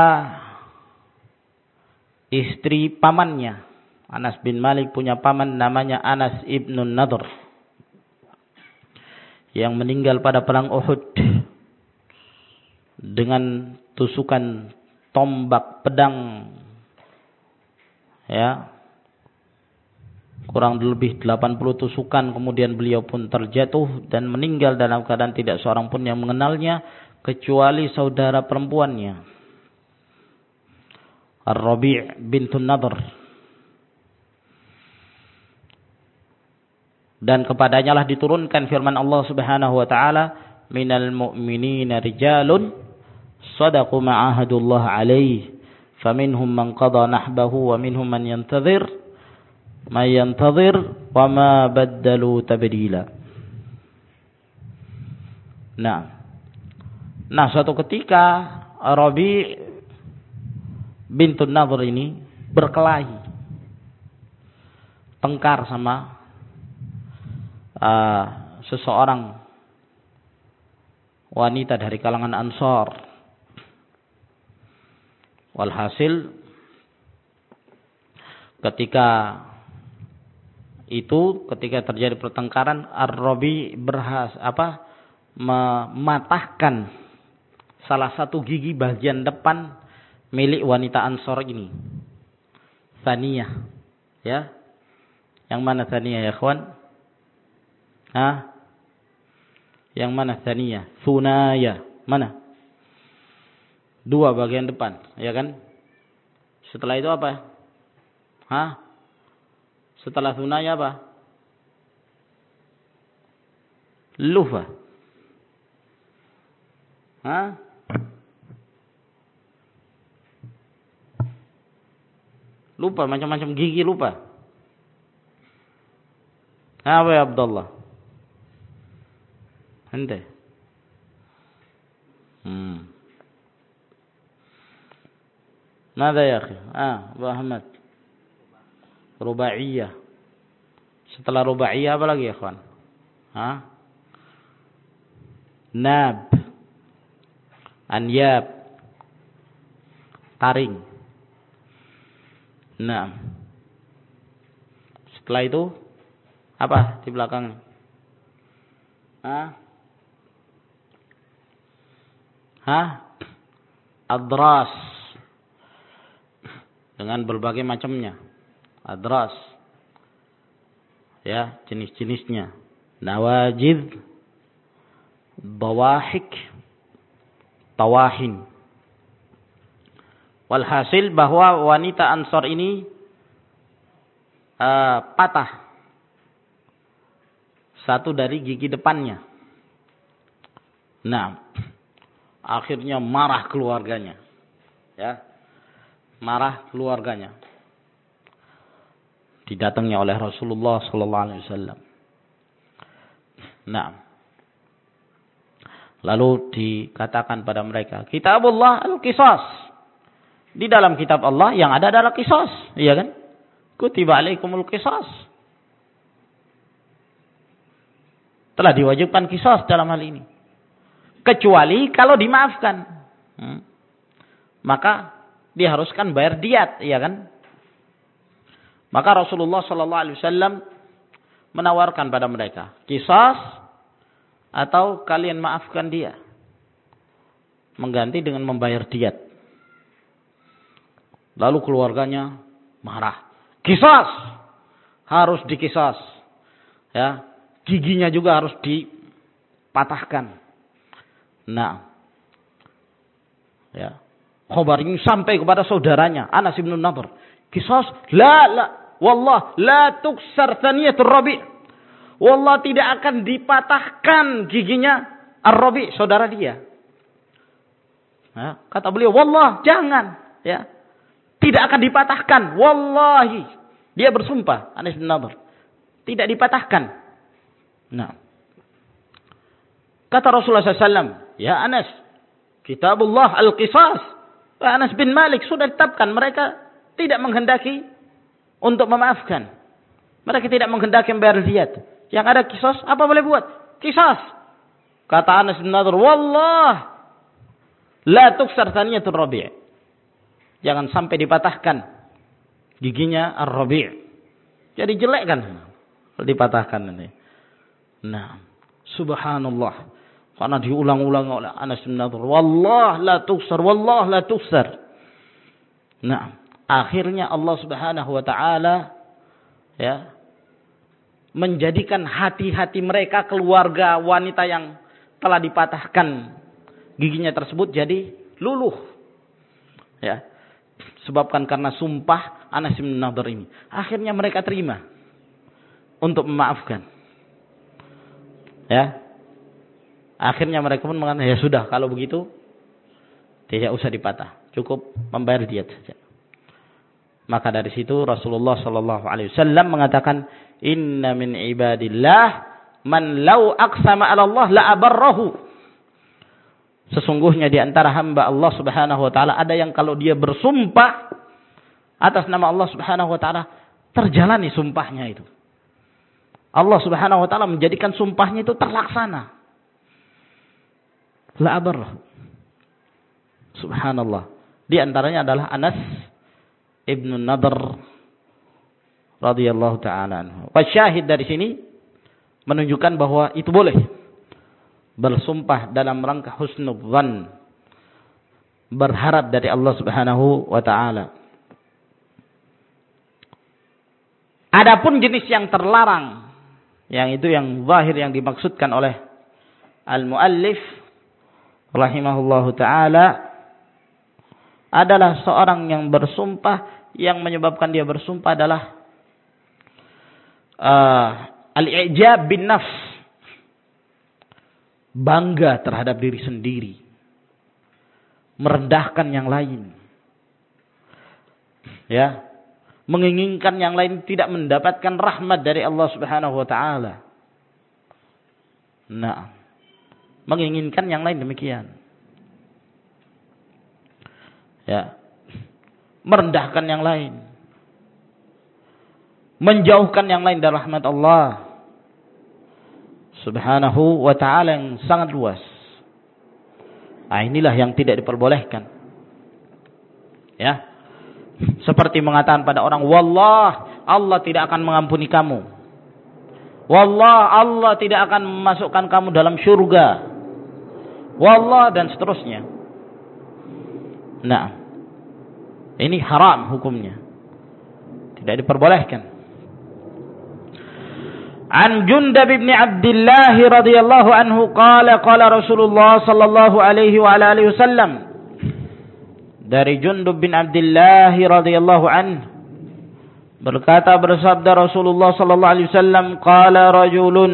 Speaker 1: istri pamannya. Anas bin Malik punya paman namanya Anas ibn Nadr. Yang meninggal pada perang Uhud. Dengan tusukan tombak pedang. Ya. Kurang lebih 80 tusukan kemudian beliau pun terjatuh dan meninggal dalam keadaan tidak seorang pun yang mengenalnya kecuali saudara perempuannya. Ar-Rabi' bintun Nadr. Dan kepadanya lah diturunkan firman Allah Subhanahu wa taala minal mu'minina rijalun sadaqu ma'ahadullah alaihi faminhum man qada nahbahu wa minhum man yantazir ma yantazir wa ma baddalu tabdila. Nah. Nah, suatu ketika Rabi bintun Nadhr ini berkelahi. Tengkar sama uh, seseorang wanita dari kalangan Ansor. Walhasil ketika itu ketika terjadi pertengkaran Ar-Rabi berhas apa mematahkan salah satu gigi bagian depan milik wanita Ansor ini. Thaniyah. Ya. Yang mana Thaniyah ya, kawan? Hah? Yang mana Thaniyah? Sunaya. Mana? Dua bagian depan, ya kan? Setelah itu apa? Hah? Setelah sunaya apa? Lufa. Hah? Lupa macam-macam gigi lupa. Apa ya Abdullah? Ente. Hmm. Mada ya? Ah, Abu Ahmad. Rubaiyah. Setelah rubaiyah apa lagi ya kawan? Hah? Nab. Anyab. Taring. Nah. Setelah itu apa di belakang? Hah? Hah? Adras. Dengan berbagai macamnya adras. Ya jenis-jenisnya. Nawajid bawahik tawahin. Walhasil bahwa wanita ansor ini uh, patah satu dari gigi depannya. Nah akhirnya marah keluarganya. Ya marah keluarganya didatangnya oleh Rasulullah sallallahu alaihi wasallam. Nah. Lalu dikatakan pada mereka, Kitabullah al-Qisas. Di dalam kitab Allah yang ada adalah qisas, iya kan? Kutiba alaikumul qisas. Telah diwajibkan qisas dalam hal ini. Kecuali kalau dimaafkan. Hmm. Maka diharuskan bayar diat, iya kan? Maka Rasulullah sallallahu alaihi wasallam menawarkan pada mereka, kisah atau kalian maafkan dia. Mengganti dengan membayar diat. Lalu keluarganya marah. Kisah harus dikisas. Ya, giginya juga harus dipatahkan. Nah, ya, khobar ini sampai kepada saudaranya Anas bin Nadhr. Kisah, la la Wallah la tuksar thaniyatul rabi. Wallah tidak akan dipatahkan giginya ar-rabi, saudara dia. Ya, kata beliau, wallah jangan. Ya. Tidak akan dipatahkan. Wallahi. Dia bersumpah. Anas bin Nadhr. Tidak dipatahkan. Nah. Kata Rasulullah SAW. Ya Anas. Kitabullah al-qisas. Anas bin Malik sudah ditetapkan. Mereka tidak menghendaki untuk memaafkan. Mereka tidak menghendaki membayar diat. Yang ada kisos, apa boleh buat? Kisos. Kata Anas bin Nadir, Wallah, la tuksar taniyatul rabi' Jangan sampai dipatahkan giginya ar-rabi' Jadi jelek kan? Dipatahkan nanti. Nah, subhanallah. Karena diulang-ulang oleh Anas bin Nadir. Wallah la tuksar, wallah la tuksar. Nah, akhirnya Allah Subhanahu wa taala ya menjadikan hati-hati mereka keluarga wanita yang telah dipatahkan giginya tersebut jadi luluh. Ya. Sebabkan karena sumpah Anas bin Nadir ini. Akhirnya mereka terima untuk memaafkan. Ya. Akhirnya mereka pun mengatakan, ya sudah kalau begitu tidak usah dipatah, cukup membayar diat saja. Maka dari situ Rasulullah Shallallahu Alaihi Wasallam mengatakan, Inna min ibadillah man lau aqsama ala Allah la abarrahu. Sesungguhnya di antara hamba Allah Subhanahu wa taala ada yang kalau dia bersumpah atas nama Allah Subhanahu wa taala terjalani sumpahnya itu. Allah Subhanahu wa taala menjadikan sumpahnya itu terlaksana. La abarrahu. Subhanallah. Di antaranya adalah Anas ibnu Nadr radhiyallahu taala anhu. Syahid dari sini menunjukkan bahwa itu boleh bersumpah dalam rangka husnudzan berharap dari Allah Subhanahu wa taala. Adapun jenis yang terlarang yang itu yang zahir yang dimaksudkan oleh al-muallif rahimahullahu taala adalah seorang yang bersumpah yang menyebabkan dia bersumpah adalah uh, al-i'jab bin nafs. Bangga terhadap diri sendiri. Merendahkan yang lain. Ya. Menginginkan yang lain tidak mendapatkan rahmat dari Allah Subhanahu wa taala. Nah, menginginkan yang lain demikian. Ya. Merendahkan yang lain menjauhkan yang lain dari rahmat Allah subhanahu wa ta'ala yang sangat luas. Nah, inilah yang tidak diperbolehkan. Ya. Seperti mengatakan pada orang, Wallah, Allah tidak akan mengampuni kamu. Wallah, Allah tidak akan memasukkan kamu dalam syurga. Wallah, dan seterusnya. Nah, ini haram hukumnya. Tidak diperbolehkan. An Jundab bin Abdullah radhiyallahu anhu qala qala Rasulullah sallallahu alaihi wa alihi wasallam dari Jundub bin Abdullah radhiyallahu anhu berkata bersabda Rasulullah sallallahu alaihi wasallam qala rajulun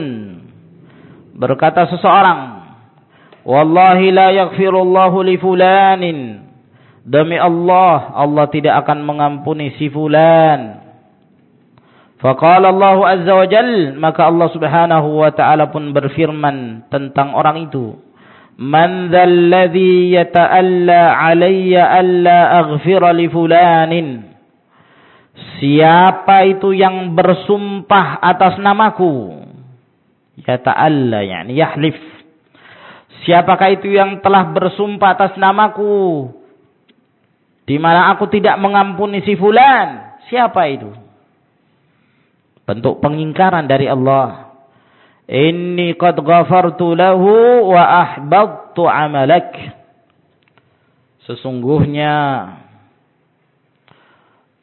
Speaker 1: berkata seseorang wallahi la yaghfirullahu li fulanin demi Allah Allah tidak akan mengampuni si fulan Faqala Allah Azza wa Jal, maka Allah Subhanahu wa taala pun berfirman tentang orang itu. Man dzalladzi yata'alla 'alayya alla aghfira li fulanin? Siapa itu yang bersumpah atas namaku? Yata'alla yakni yahlif. Siapakah itu yang telah bersumpah atas namaku? Di mana aku tidak mengampuni si fulan? Siapa itu? Bentuk pengingkaran dari Allah. Inni qad ghafartu lahu wa ahbadtu amalak. Sesungguhnya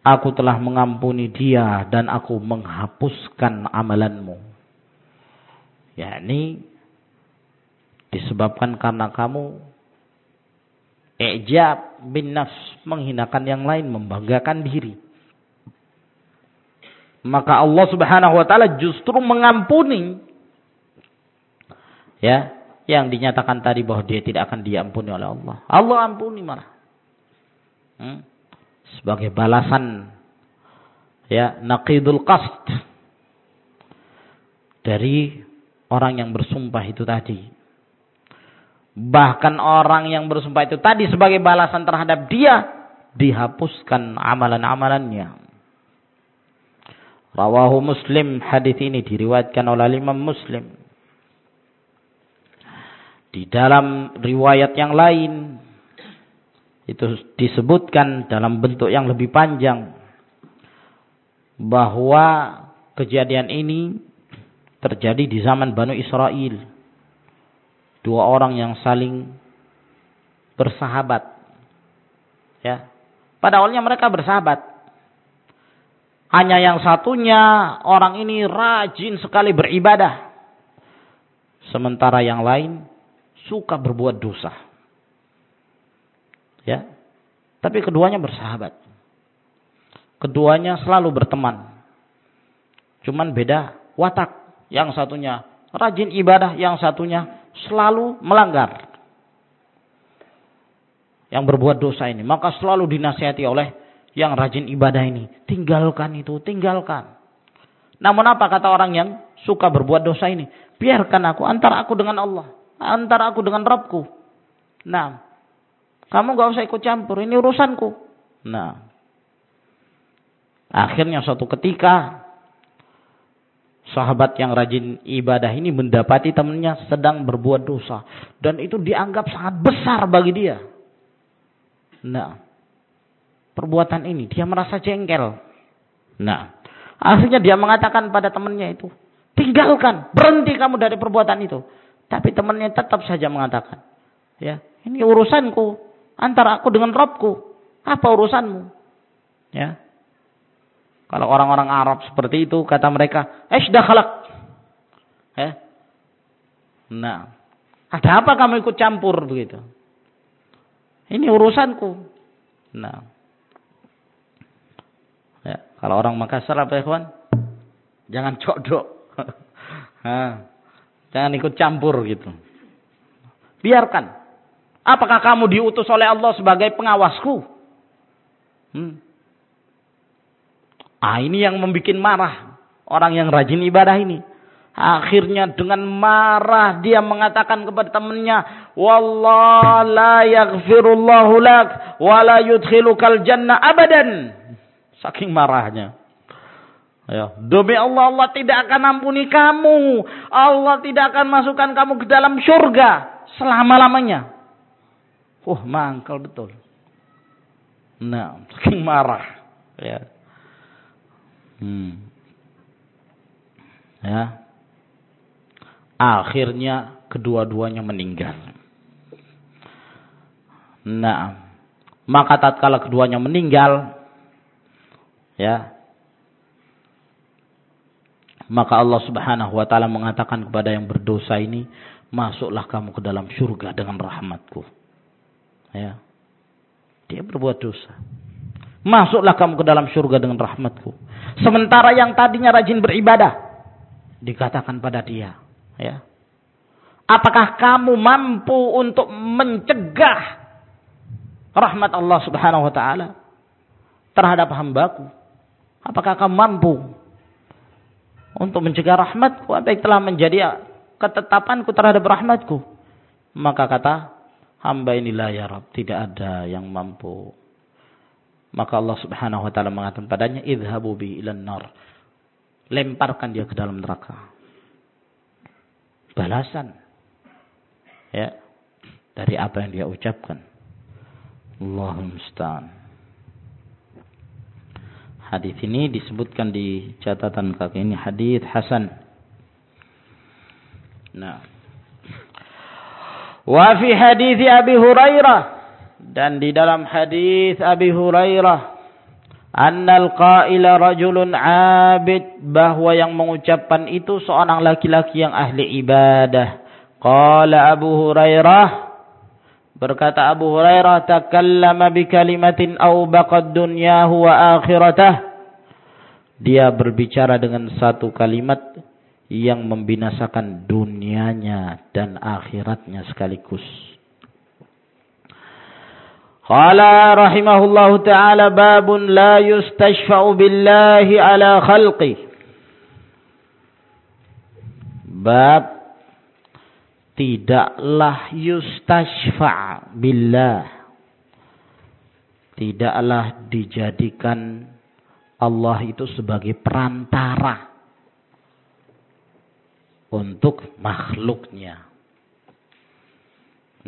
Speaker 1: aku telah mengampuni dia dan aku menghapuskan amalanmu. yakni disebabkan karena kamu ijab bin nafs menghinakan yang lain membanggakan diri maka Allah Subhanahu wa taala justru mengampuni ya yang dinyatakan tadi bahwa dia tidak akan diampuni oleh Allah. Allah ampuni malah. Hmm? Sebagai balasan ya naqidul qasd dari orang yang bersumpah itu tadi. Bahkan orang yang bersumpah itu tadi sebagai balasan terhadap dia dihapuskan amalan-amalannya. Rawahu Muslim hadis ini diriwayatkan oleh Imam Muslim. Di dalam riwayat yang lain itu disebutkan dalam bentuk yang lebih panjang bahwa kejadian ini terjadi di zaman Banu Israel. Dua orang yang saling bersahabat. Ya. Pada awalnya mereka bersahabat. Hanya yang satunya orang ini rajin sekali beribadah. Sementara yang lain suka berbuat dosa. Ya. Tapi keduanya bersahabat. Keduanya selalu berteman. Cuman beda watak. Yang satunya rajin ibadah, yang satunya selalu melanggar. Yang berbuat dosa ini. Maka selalu dinasihati oleh yang rajin ibadah ini. Tinggalkan itu, tinggalkan. Namun apa kata orang yang suka berbuat dosa ini? Biarkan aku, antara aku dengan Allah. Antara aku dengan Rabbku. Nah, kamu gak usah ikut campur, ini urusanku. Nah, akhirnya suatu ketika sahabat yang rajin ibadah ini mendapati temannya sedang berbuat dosa dan itu dianggap sangat besar bagi dia. Nah, perbuatan ini. Dia merasa jengkel. Nah, akhirnya dia mengatakan pada temannya itu, tinggalkan, berhenti kamu dari perbuatan itu. Tapi temannya tetap saja mengatakan, ya, ini urusanku antara aku dengan Robku. Apa urusanmu? Ya. Kalau orang-orang Arab seperti itu kata mereka, "Esdah khalaq." Ya. Nah, ada apa kamu ikut campur begitu? Ini urusanku. Nah, kalau orang Makassar apa ya kawan? Jangan codok. *laughs* Jangan ikut campur gitu. Biarkan. Apakah kamu diutus oleh Allah sebagai pengawasku? Hmm. Ah ini yang membuat marah orang yang rajin ibadah ini. Akhirnya dengan marah dia mengatakan kepada temannya, "Wallah la yaghfirullahu lak wa la yudkhilukal jannah abadan." Saking marahnya. Ya, demi Allah Allah tidak akan ampuni kamu. Allah tidak akan masukkan kamu ke dalam surga selama-lamanya. Wah, uh, mangkal betul. Nah, saking marah. Ya. Hmm. Ya. Akhirnya kedua-duanya meninggal. Nah, maka tatkala keduanya meninggal, ya maka Allah Subhanahu wa taala mengatakan kepada yang berdosa ini masuklah kamu ke dalam surga dengan rahmatku ya dia berbuat dosa masuklah kamu ke dalam surga dengan rahmatku sementara yang tadinya rajin beribadah dikatakan pada dia ya apakah kamu mampu untuk mencegah rahmat Allah Subhanahu wa taala terhadap hambaku Apakah kamu mampu untuk mencegah rahmatku? Apa yang telah menjadi ketetapanku terhadap rahmatku? Maka kata hamba inilah ya Rabb. Tidak ada yang mampu. Maka Allah subhanahu wa ta'ala mengatakan padanya. Idhabu bi ilan nar. Lemparkan dia ke dalam neraka. Balasan. Ya. Dari apa yang dia ucapkan. Allahumma. Hadis ini disebutkan di catatan kaki ini hadis hasan. Nah. Wa fi hadis Abi Hurairah dan di dalam hadis Abi Hurairah annal qaila rajulun abid bahwa yang mengucapkan itu seorang laki-laki yang ahli ibadah. Qala Abu Hurairah Berkata Abu Hurairah, "Takallama bi kalimatin aw baqad dunyahu wa akhiratah." Dia berbicara dengan satu kalimat yang membinasakan dunianya dan akhiratnya sekaligus. Qala rahimahullahu taala babun la yustashfa'u billahi ala khalqi. Bab tidaklah yustashfa' billah tidaklah dijadikan Allah itu sebagai perantara untuk makhluknya.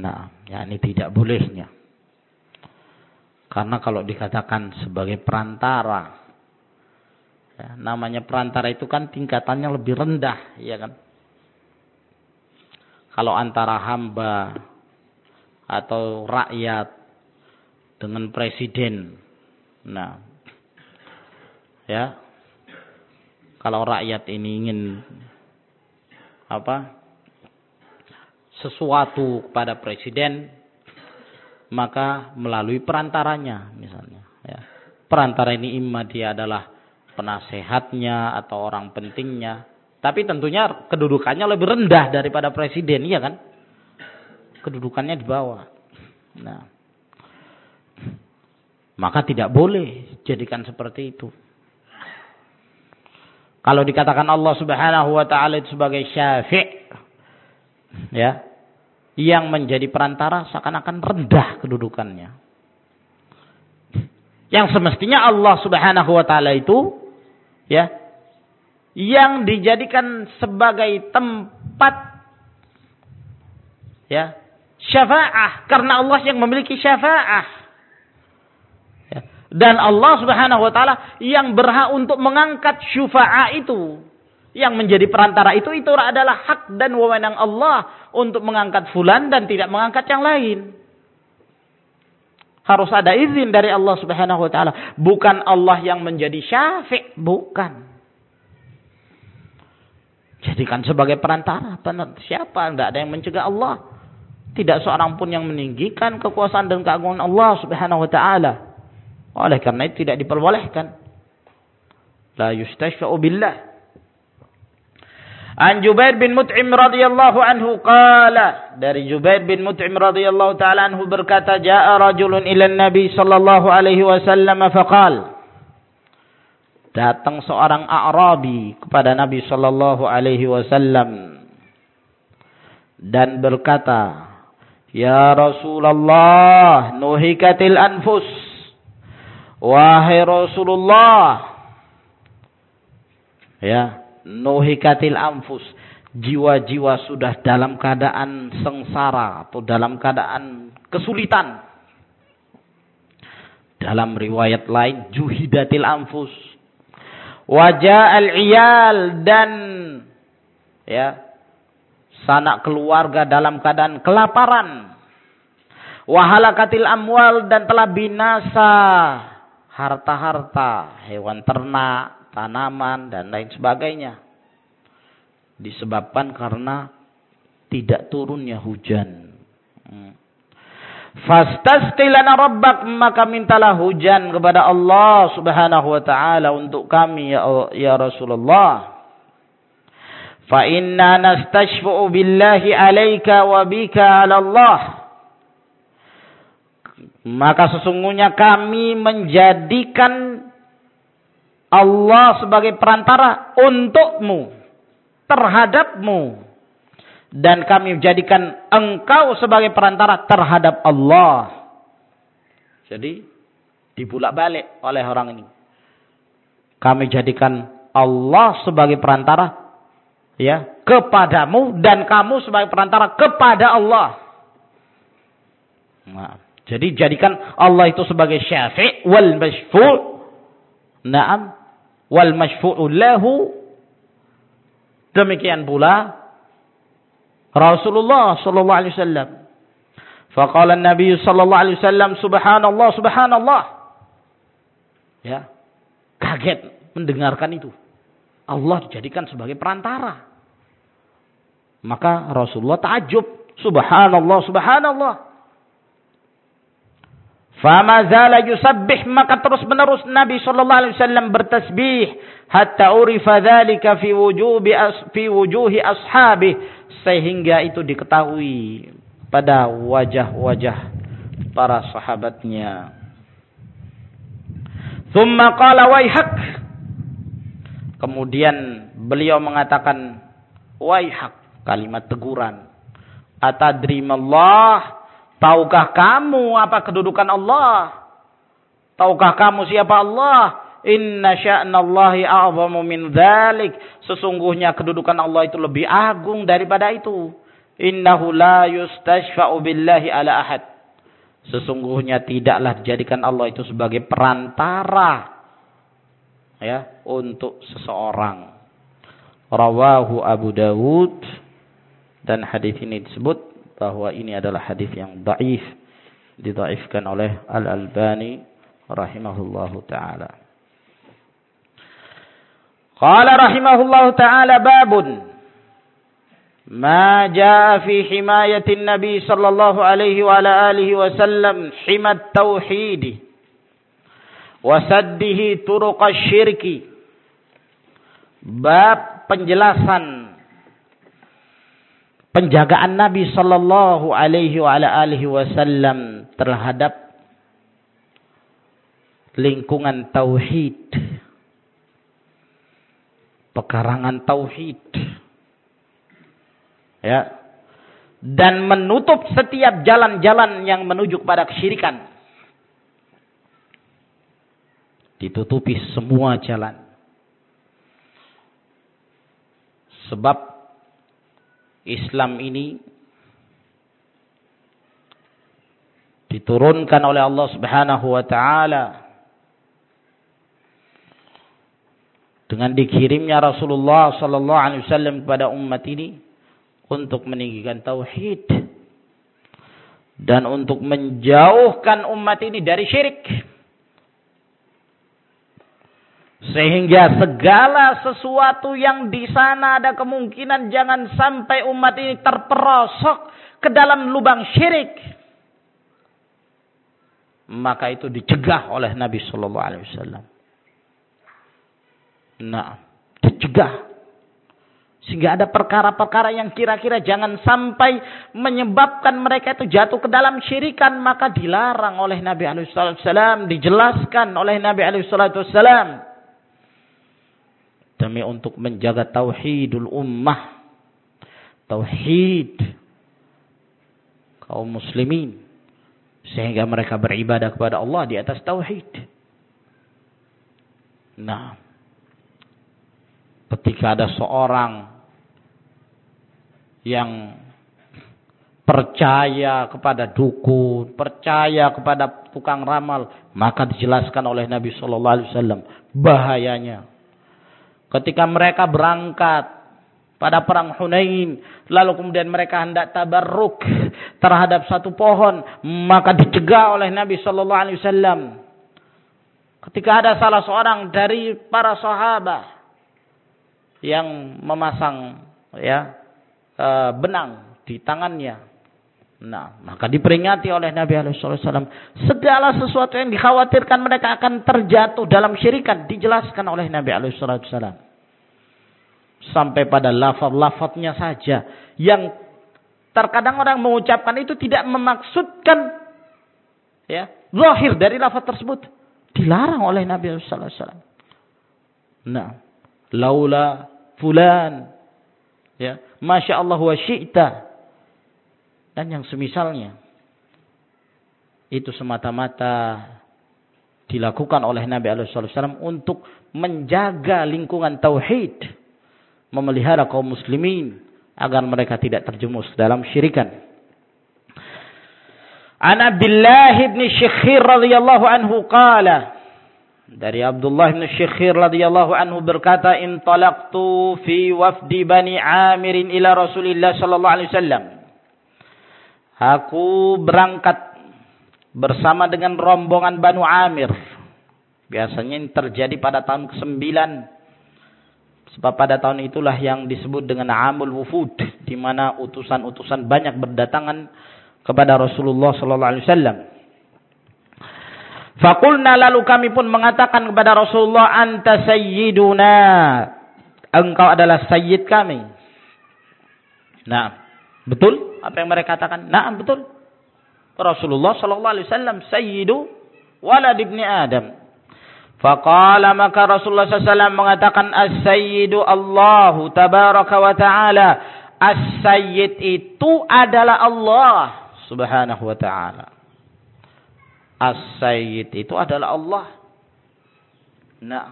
Speaker 1: Nah, ya ini tidak bolehnya. Karena kalau dikatakan sebagai perantara, ya, namanya perantara itu kan tingkatannya lebih rendah, ya kan? kalau antara hamba atau rakyat dengan presiden. Nah, ya, kalau rakyat ini ingin apa sesuatu kepada presiden maka melalui perantaranya misalnya ya. perantara ini imma dia adalah penasehatnya atau orang pentingnya. Tapi tentunya kedudukannya lebih rendah daripada presiden iya kan? Kedudukannya di bawah. Nah. Maka tidak boleh jadikan seperti itu. Kalau dikatakan Allah Subhanahu wa taala itu sebagai syafi' ya, yang menjadi perantara seakan-akan rendah kedudukannya. Yang semestinya Allah Subhanahu wa taala itu ya yang dijadikan sebagai tempat ya syafaah karena Allah yang memiliki syafaah dan Allah Subhanahu wa taala yang berhak untuk mengangkat syufa'a itu. Yang menjadi perantara itu itu adalah hak dan wewenang Allah untuk mengangkat fulan dan tidak mengangkat yang lain. Harus ada izin dari Allah Subhanahu wa taala, bukan Allah yang menjadi syafi', bukan. Jadikan sebagai perantara. Siapa? Tidak ada yang mencegah Allah. Tidak seorang pun yang meninggikan kekuasaan dan keagungan Allah Subhanahu wa taala. Oleh karena itu tidak diperbolehkan. La yustashfa'u billah. An Jubair bin Mut'im radhiyallahu anhu qala dari Jubair bin Mut'im radhiyallahu taala anhu berkata jaa rajulun ila Nabi sallallahu alaihi wasallam faqal. Datang seorang A'rabi kepada Nabi sallallahu alaihi wasallam dan berkata Ya Rasulullah nuhikatil anfus. Wahai Rasulullah. Ya, nuhikatil anfus. Jiwa-jiwa sudah dalam keadaan sengsara atau dalam keadaan kesulitan. Dalam riwayat lain juhidatil anfus. Wajah al-iyal dan ya sanak keluarga dalam keadaan kelaparan. Wahalakatil amwal dan telah binasa harta-harta, hewan ternak, tanaman, dan lain sebagainya. Disebabkan karena tidak turunnya hujan. Hmm. Fastasqilana rabbak maka mintalah hujan kepada Allah Subhanahu wa taala untuk kami ya, ya Rasulullah. Fa inna nastashfa'u billahi alaika wa bika 'ala Allah. Maka sesungguhnya kami menjadikan Allah sebagai perantara untukmu, terhadapmu. Dan kami menjadikan engkau sebagai perantara terhadap Allah. Jadi dibulak balik oleh orang ini. Kami jadikan Allah sebagai perantara ya kepadamu dan kamu sebagai perantara kepada Allah. Nah, jadi jadikan Allah itu sebagai syafi' wal masyfu' Naam wal masyfu'u lahu demikian pula Rasulullah sallallahu alaihi wasallam. Faqala Nabi sallallahu alaihi wasallam subhanallah subhanallah. Ya. Kaget mendengarkan itu. Allah dijadikan sebagai perantara. Maka Rasulullah takjub, subhanallah subhanallah. Fama zala yusabbih maka terus menerus Nabi sallallahu alaihi wasallam bertasbih hatta urifa dzalika fi wujubi as, fi wujuhi ashabi sehingga itu diketahui pada wajah-wajah para sahabatnya. Thumma qala waihak. Kemudian beliau mengatakan waihak kalimat teguran. Atadri mallah Tahukah kamu apa kedudukan Allah? Tahukah kamu siapa Allah? Inna sya'nallahi a'zamu min dhalik. Sesungguhnya kedudukan Allah itu lebih agung daripada itu. Innahu la yustashfa'u billahi ala ahad. Sesungguhnya tidaklah dijadikan Allah itu sebagai perantara ya untuk seseorang. Rawahu Abu Dawud dan hadis ini disebut bahwa ini adalah hadis yang dhaif didhaifkan oleh Al-Albani rahimahullahu taala. Qala rahimahullahu taala babun ما جاء في حماية النبي صلى الله عليه وعلى آله وسلم حمى التوحيد وسده طرق الشرك bab penjelasan penjagaan Nabi sallallahu alaihi wasallam terhadap lingkungan tauhid. Pekarangan tauhid. Ya. Dan menutup setiap jalan-jalan yang menuju kepada kesyirikan. Ditutupi semua jalan. Sebab Islam ini diturunkan oleh Allah Subhanahu wa taala dengan dikirimnya Rasulullah sallallahu alaihi wasallam kepada umat ini untuk meninggikan tauhid dan untuk menjauhkan umat ini dari syirik. Sehingga segala sesuatu yang di sana ada kemungkinan jangan sampai umat ini terperosok ke dalam lubang syirik. Maka itu dicegah oleh Nabi Shallallahu Alaihi Wasallam. Nah, dicegah sehingga ada perkara-perkara yang kira-kira jangan sampai menyebabkan mereka itu jatuh ke dalam syirikan. Maka dilarang oleh Nabi SAW. Dijelaskan oleh Nabi SAW. Demi untuk menjaga tauhidul ummah. Tauhid. Kaum muslimin. Sehingga mereka beribadah kepada Allah di atas tauhid. Nah. Ketika ada seorang yang percaya kepada dukun, percaya kepada tukang ramal, maka dijelaskan oleh Nabi Shallallahu Alaihi Wasallam bahayanya. Ketika mereka berangkat pada perang Hunain, lalu kemudian mereka hendak tabarruk terhadap satu pohon, maka dicegah oleh Nabi Shallallahu Alaihi Wasallam. Ketika ada salah seorang dari para sahabat yang memasang ya uh, benang di tangannya. Nah, maka diperingati oleh Nabi SAW. Segala sesuatu yang dikhawatirkan mereka akan terjatuh dalam syirikat. Dijelaskan oleh Nabi SAW. Sampai pada lafaz-lafaznya saja. Yang terkadang orang mengucapkan itu tidak memaksudkan ya zahir dari lafaz tersebut. Dilarang oleh Nabi SAW. Nah, laula fulan ya masya Allah wa syi'ta dan yang semisalnya itu semata-mata dilakukan oleh Nabi SAW untuk menjaga lingkungan tauhid memelihara kaum muslimin agar mereka tidak terjumus dalam syirikan An Abdullah bin Syekhir radhiyallahu anhu qala dari Abdullah bin Syekhir radhiyallahu anhu berkata, "Intalaqtu fi wafdi Bani Amir ila Rasulillah sallallahu alaihi wasallam." Aku berangkat bersama dengan rombongan Banu Amir. Biasanya ini terjadi pada tahun ke-9. Sebab pada tahun itulah yang disebut dengan Amul Wufud, di mana utusan-utusan banyak berdatangan kepada Rasulullah sallallahu alaihi wasallam. Fakulna lalu kami pun mengatakan kepada Rasulullah anta sayyiduna. Engkau adalah sayyid kami. Nah, betul apa yang mereka katakan? Nah, betul. Rasulullah sallallahu alaihi wasallam sayyidu walad ibni Adam. Faqala maka Rasulullah SAW mengatakan as-sayyidu Allahu tabaraka wa ta'ala. As-sayyid itu adalah Allah subhanahu wa ta'ala. As-Sayyid itu adalah Allah. Nah.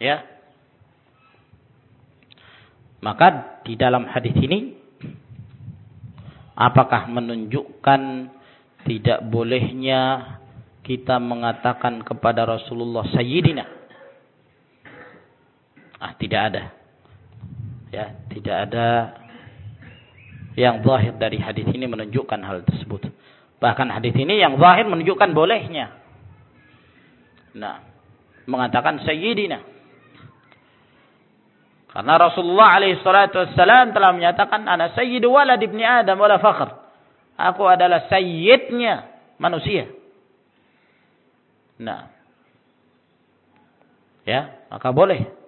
Speaker 1: Ya. Maka di dalam hadis ini apakah menunjukkan tidak bolehnya kita mengatakan kepada Rasulullah Sayyidina? Ah, tidak ada. Ya, tidak ada yang zahir dari hadis ini menunjukkan hal tersebut. Bahkan hadis ini yang zahir menunjukkan bolehnya. Nah, mengatakan sayyidina. Karena Rasulullah alaihi salatu wassalam telah menyatakan ana sayyidu walad ibni Adam wala fakhr. Aku adalah sayyidnya manusia. Nah. Ya, maka boleh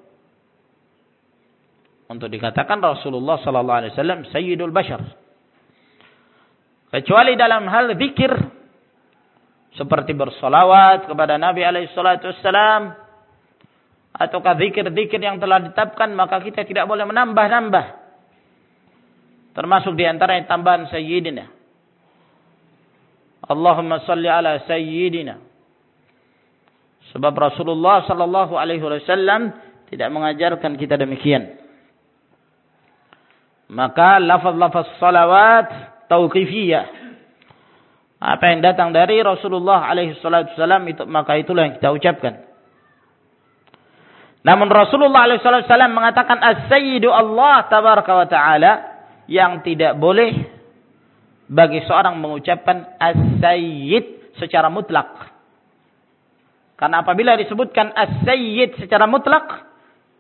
Speaker 1: untuk dikatakan Rasulullah sallallahu alaihi wasallam sayyidul bashar. Kecuali dalam hal zikir seperti bersolawat kepada Nabi alaihi salatu wassalam ataukah zikir-zikir yang telah ditetapkan maka kita tidak boleh menambah-nambah. Termasuk di antara yang tambahan sayyidina. Allahumma salli ala sayyidina. Sebab Rasulullah sallallahu alaihi wasallam tidak mengajarkan kita demikian. Maka lafaz-lafaz salawat tauqifiyah. Apa yang datang dari Rasulullah alaihi wasallam itu maka itulah yang kita ucapkan. Namun Rasulullah alaihi wasallam mengatakan as-sayyidu Allah tabaraka wa taala yang tidak boleh bagi seorang mengucapkan as-sayyid secara mutlak. Karena apabila disebutkan as-sayyid secara mutlak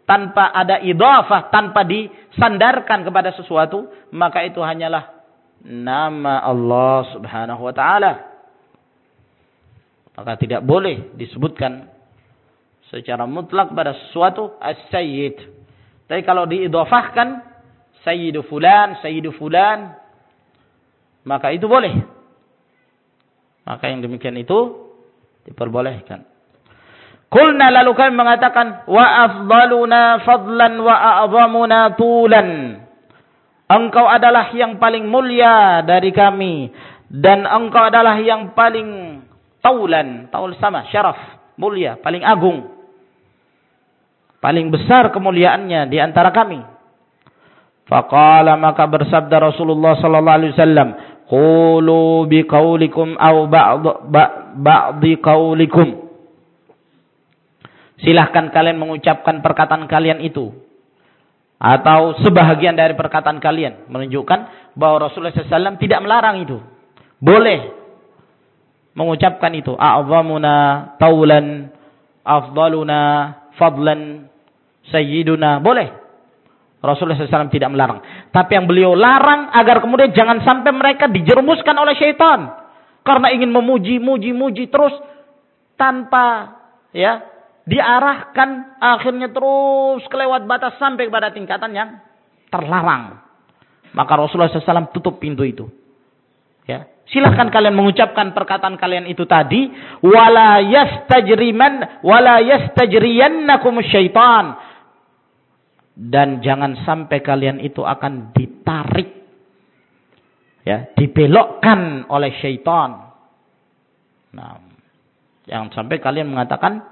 Speaker 1: tanpa ada idhafah, tanpa disandarkan kepada sesuatu, maka itu hanyalah nama Allah Subhanahu wa taala. Maka tidak boleh disebutkan secara mutlak pada sesuatu as-sayyid. Tapi kalau diidhafahkan sayyidu fulan, sayyidu fulan, maka itu boleh. Maka yang demikian itu diperbolehkan. Kulna lalu kami mengatakan wa afdaluna fadlan wa a'zamuna tulan. Engkau adalah yang paling mulia dari kami dan engkau adalah yang paling taulan, taul sama syaraf, mulia, paling agung paling besar kemuliaannya di antara kami. Faqala maka bersabda Rasulullah sallallahu alaihi wasallam, "Qulu bi qaulikum aw ba'd ba'dhi qaulikum." Silahkan kalian mengucapkan perkataan kalian itu atau sebahagian dari perkataan kalian menunjukkan bahwa Rasulullah SAW tidak melarang itu. Boleh mengucapkan itu. A'zamuna taulan afdaluna fadlan sayyiduna. Boleh. Rasulullah SAW tidak melarang. Tapi yang beliau larang agar kemudian jangan sampai mereka dijerumuskan oleh syaitan. Karena ingin memuji, muji, muji terus tanpa ya diarahkan akhirnya terus kelewat batas sampai kepada tingkatan yang terlarang. Maka Rasulullah SAW tutup pintu itu. Ya, silahkan kalian mengucapkan perkataan kalian itu tadi, wala yastajriman wala yastajriyannakum syaitan dan jangan sampai kalian itu akan ditarik ya dibelokkan oleh syaitan nah jangan sampai kalian mengatakan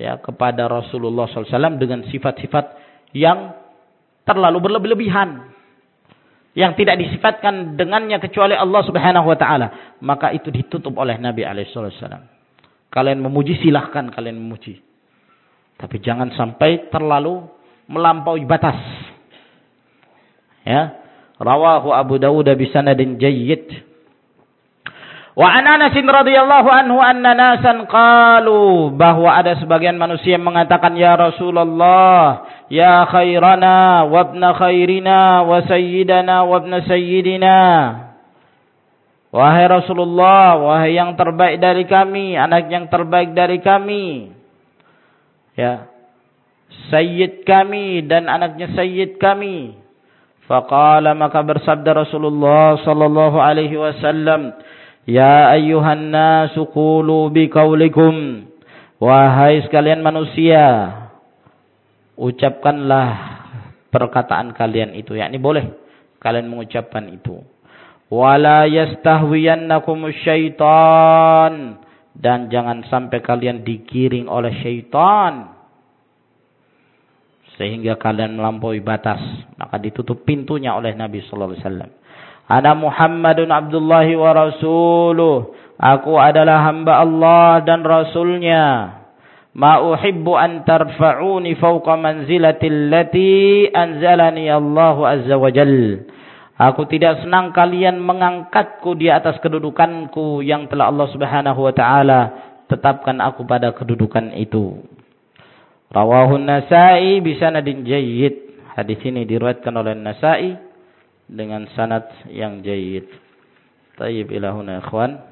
Speaker 1: ya kepada Rasulullah SAW dengan sifat-sifat yang terlalu berlebih-lebihan yang tidak disifatkan dengannya kecuali Allah Subhanahu wa taala maka itu ditutup oleh Nabi alaihi wasallam kalian memuji silahkan kalian memuji tapi jangan sampai terlalu melampaui batas. Ya. Rawahu Abu Dawud bi sanadin jayyid. Wa an Anas radhiyallahu anhu anna nasan qalu bahwa ada sebagian manusia yang mengatakan ya Rasulullah ya khairana wa ibna khairina wa sayyidana wa ibna sayyidina Wahai Rasulullah, wahai yang terbaik dari kami, anak yang terbaik dari kami. Ya, Sayyid kami dan anaknya Sayyid kami. Faqala maka bersabda Rasulullah sallallahu alaihi wasallam, "Ya ayyuhan nasu qulu biqaulikum." Wahai sekalian manusia, ucapkanlah perkataan kalian itu. yakni boleh kalian mengucapkan itu. Wala yastahwiyannakum syaitan dan jangan sampai kalian digiring oleh syaitan sehingga kalian melampaui batas maka ditutup pintunya oleh Nabi sallallahu alaihi wasallam ana Muhammadun Abdullah wa rasuluh aku adalah hamba Allah dan rasulnya ma uhibbu an tarfa'uni fawqa manzilati allati anzalani Allah azza wa jal aku tidak senang kalian mengangkatku di atas kedudukanku yang telah Allah Subhanahu wa taala tetapkan aku pada kedudukan itu. Rawahun Nasai bisanadin jayyid. Hadis ini diriwayatkan oleh Nasai dengan sanad yang jayyid. Tayyib ilahuna ikhwan.